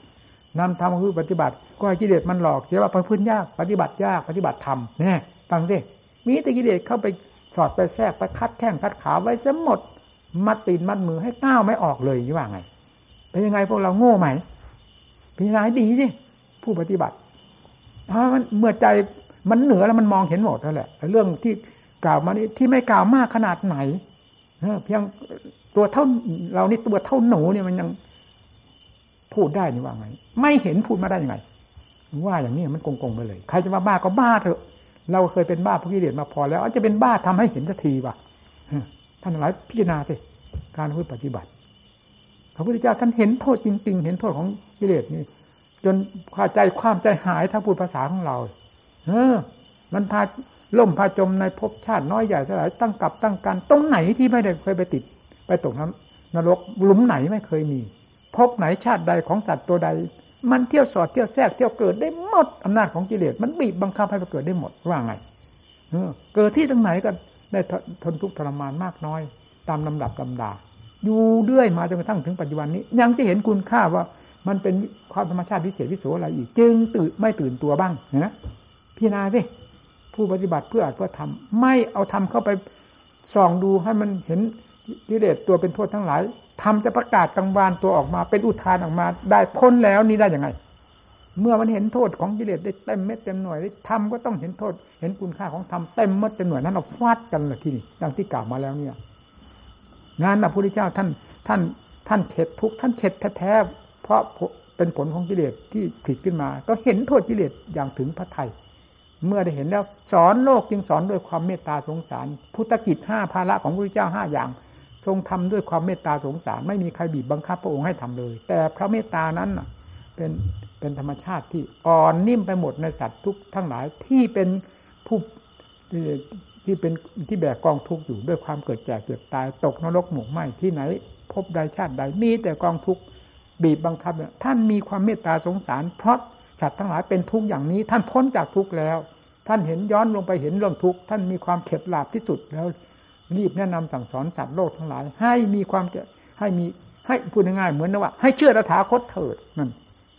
นำธรรมคือปฏิบัติ ก็ให้กิเลสมันหลอกเสียว่าประพฤติยากปฏิบัติยากปฏิบัติธรรมเนี่ยฟังสิมีแต่กิเลสเข้าไปสอดไปแทรกไปคัดแข้งคัดขาไว้เสียหมด มัดตีนมัดมือให้ก้าวไม่ออกเลยยี่ว่าไงเป็นยังไงพวกเราโง่ไหมพิจารณาดีสิผู้ปฏิบัติเพราะมันเมื่อใจมันเหนือแล้วมันมองเห็นหมดนั่นแหละเรื่องที่กล่าวมานี้ที่ไม่กล่าวมากขนาดไหนเพียง ตัวเท่าเรานี่ตัวเท่าหนูเนี่ยมันยังพูดได้นี่ว่าไง ไม่เห็นพูดมาได้ยังไง ว่าอย่างนี้มันโกงๆไปเลย ใครจะมาบ้าก็บ้าเถอะ เราเคยเป็นบ้าพวกกิเลสมาพอแล้วจะเป็นบ้าทำให้เห็นสักทีว่ะท่านหลายพิจารณาสิการพูดปฏิบัติพระพุทธเจ้าท่านเห็นโทษจริง ๆ เห็นโทษของกิเลสนี่จนพาใจความใจหายถ้าพูดภาษาของเรา เออ มันพาล่มพาจมในภพชาติน้อยใหญ่เท่าไหร่ตั้งกับตั้งการตรงไหนที่ไม่ได้เคยไปติด ไปตกน้ำนรกหลุมไหนไม่เคยมี พบไหนชาติใดของสัตว์ตัวใด มันเที่ยวสอดเที่ยวแทรกเที่ยวเกิดได้หมดอำนาจของกิเลสมันบีบบังคับให้ไปเกิดได้หมดว่าไงเออเกิดที่ตรงไหนก็ได้ทนทุกข์ทรมานมากน้อย ตามลำดับลำดา อยู่เรื่อยมาจนกระทั่งถึงปัจจุบันนี้ ยังจะเห็นคุณค่าว่ามันเป็นความธรรมชาติพิเศษวิโสอะไรอีก จึงตื่นไม่ตื่นตัวบ้างนะพี่นาสิผู้ปฏิบัติเพื่ออาจเพื่อทำไม่เอาทำเข้าไปส่องดูให้มันเห็น กิเลสตัวเป็นโทษทั้งหลายทำจะประกาศกลางวานตัวออกมา เป็นอุทานออกมา ได้พ้นแล้วนี่ได้ยังไง เมื่อมันเห็นโทษของกิเลสได้เต็มเม็ดเต็มหน่วยทำก็ต้องเห็นโทษ เห็นคุณค่าของธรรมเต็มเม็ดเต็มหน่วยนั้นเราฟาดกันเลยที่นี่ดังที่กล่าวมาแล้วเนี่ยงานพระพุทธเจ้าท่านท่านท่านเฉดทุกท่านเฉดแท้ๆเพราะเป็นผลของกิเลสที่ผิดขึ้นมา ก็เห็นโทษกิเลสอย่างถึงพระไทยเมื่อได้เห็นแล้ว สอนโลกจึงสอนด้วยความเมตตาสงสาร พุทธกิจห้าภาระของพระพุทธเจ้าห้าอย่าง ทรงทำด้วยความเมตตาสงสาร ไม่มีใครบีบบังคับพระองค์ให้ทำเลย แต่พระเมตตานั้นเป็นเป็นธรรมชาติที่อ่อนนิ่มไปหมดในสัตว์ทุกทั้งหลายที่เป็นผู้ที่เป็นที่แบกกองทุกข์อยู่ด้วยความเกิดแก่เกิดตายตกนรกหมกไหมที่ไหน พบใดชาติใดมีแต่กองทุกข์บีบบังคับ ท่านมีความเมตตาสงสาร เพราะสัตว์ทั้งหลายเป็นทุกข์อย่างนี้ ท่านพ้นจากทุกข์แล้ว ท่านเห็นย้อนลงไปเห็นเรื่องทุกข์ท่านมีความเข็ดหลาบที่สุดแล้ว รีบแนะนำสั่งสอนสัตว์โลกทั้งหลาย ให้มีความจะให้มีให้พูดง่ายๆเหมือนนะว่า ให้เชื่อตถาคตเถิดนั่น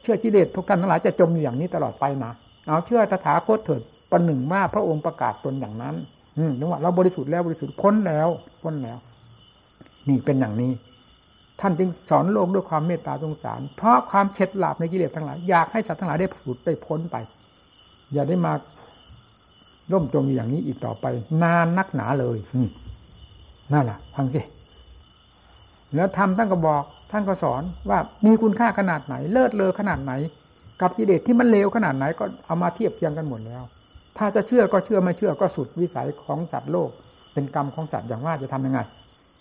เชื่อกิเลสทุกท่านทั้งหลายจะจมอยู่อย่างนี้ตลอดไปนะเอาเชื่อตถาคตเถิดประหนึ่งว่าพระองค์ประกาศตนอย่างนั้น อืมนึกว่าเราบริสุทธิ์แล้วบริสุทธิ์พ้นแล้วพ้นแล้ว นี่เป็นอย่างนี้ ท่านจึงสอนโลกด้วยความเมตตาสงสาร เพราะความเฉดหลาบในกิเลสทั้งหลายอยากให้สัตว์ทั้งหลายได้ผุดได้พ้นไป อย่าได้มาล่มจมอย่างนี้อีกต่อไป นานนักหนาเลย นั่นแหละฟังสิ แล้วทำท่านก็บอก ท่านก็สอนว่ามีคุณค่าขนาดไหน เลิศเลอขนาดไหน กับกิเลสที่มันเลวขนาดไหนก็เอามาเทียบเทียงกันหมดแล้ว ถ้าจะเชื่อก็เชื่อไม่เชื่อก็สุดวิสัยของสัตว์โลก เป็นกรรมของสัตว์อย่างว่าจะทำยังไง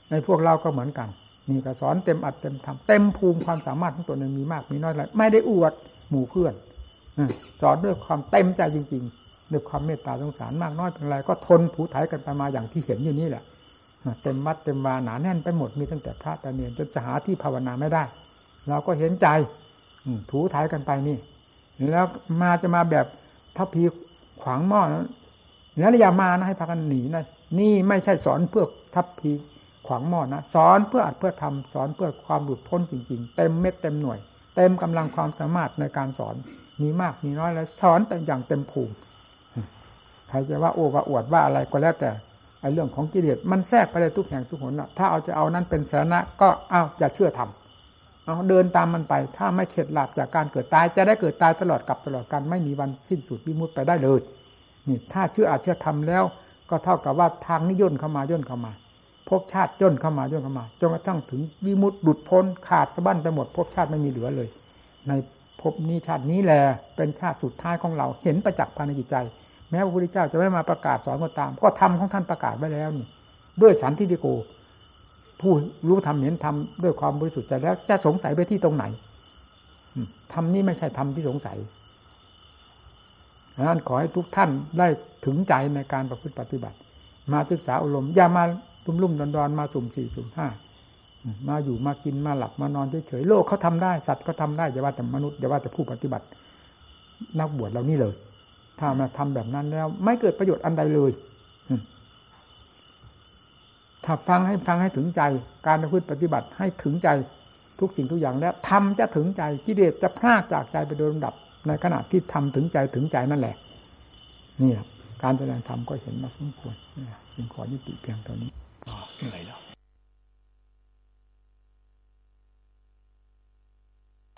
ในพวกเราก็เหมือนกันนี่ก็สอนเต็มอัดเต็มทำเต็มภูมิความสามารถของตัวเองมีมากมีน้อยอะไรไม่ได้อวดหมู่เพื่อนสอนด้วยความเต็มใจจริง ๆ ด้วยความเมตตาสงสารมากน้อยเป็นไร ก็ทนผูถ่ายกันไปมาอย่างที่เห็นอยู่นี่แหละ เต็มวัดเต็มวาหนาแน่นไปหมดมีตั้งแต่พระตาเนียนจนจะหาที่ภาวนาไม่ได้ เราก็เห็นใจถูถ่ายกันไปนี่แล้วมาจะมาแบบทัพพีขวางหม้อแล้วอย่ามานะให้พากันหนีนะนี่ไม่ใช่สอนเพื่อทัพพีขวางหม้อนะสอนเพื่ออัดเพื่อทำสอนเพื่อความหลุดพ้นจริง ๆ เต็มเม็ดเต็มหน่วย เต็มกำลังความสามารถในการสอนมีมากมีน้อยแล้วสอนแต่อย่างเต็มภูมิใครจะว่าโอ้ว่าอวดว่าอะไรก็แล้วแต่ ไอ้เรื่องของกิเลสมันแทรกไปในทุกแห่งทุกหนนะถ้าเอาจะเอานั้นเป็นสาระก็เอาจะเชื่อทำเอาเดินตามมันไป ถ้าไม่เข็ดหลับจากการเกิดตาย จะได้เกิดตายตลอดกับตลอดกันไม่มีวันสิ้นสุดวิมุตไปได้เลยนี่ถ้าเชื่ออาจเชื่อทำแล้ว ก็เท่ากับว่าทางนี้ย่นเข้ามาย่นเข้ามาภพชาติย่นเข้ามาย่นเข้ามาจนกระทั่งถึงวิมุตหลุดพ้นขาดสะบั้นไปหมดภพชาติไม่มีเหลือเลย ในภพนี้ชาตินี้แหละเป็นชาติสุดท้ายของเราเห็นประจักษ์ภายในจิตใจ แม้พระพุทธเจ้าจะไม่มาประกาศสอนก็ตาม ก็ทำของท่านประกาศไว้แล้วนี่ ด้วยสันติโก ผู้รู้ทำเห็นทำด้วยความบริสุทธิ์ใจแล้วจะสงสัยไปที่ตรงไหนทำนี้ไม่ใช่ทำที่สงสัยดังนั้นขอให้ทุกท่านได้ถึงใจในการประพฤติปฏิบัติ มาศึกษาอารมณ์อย่ามาลุ่มลุ่มดอนดอนมาสุ่มสี่สุ่มห้ามาอยู่มากินมาหลับมานอนเฉยๆโลกเขาทำได้สัตว์ก็ทำได้อย่าว่าแต่มนุษย์อย่าว่าแต่ผู้ปฏิบัติ นักบวชเรานี่เลย ถ้ามาทำแบบนั้นแล้ว ไม่เกิดประโยชน์อันใดเลยถ้าฟังให้ฟังให้ถึงใจ การประพฤติปฏิบัติให้ถึงใจทุกสิ่งทุกอย่างแล้วทำจะถึงใจกิเลสจะพลากจากใจไปโดยลำดับ ในขณะที่ทำถึงใจถึงใจนั่นแหละ นี่ครับการแสดงธรรมก็เห็นมาสมควรจึงขอยุติเพียงเท่านี้เหนื่อยแล้ว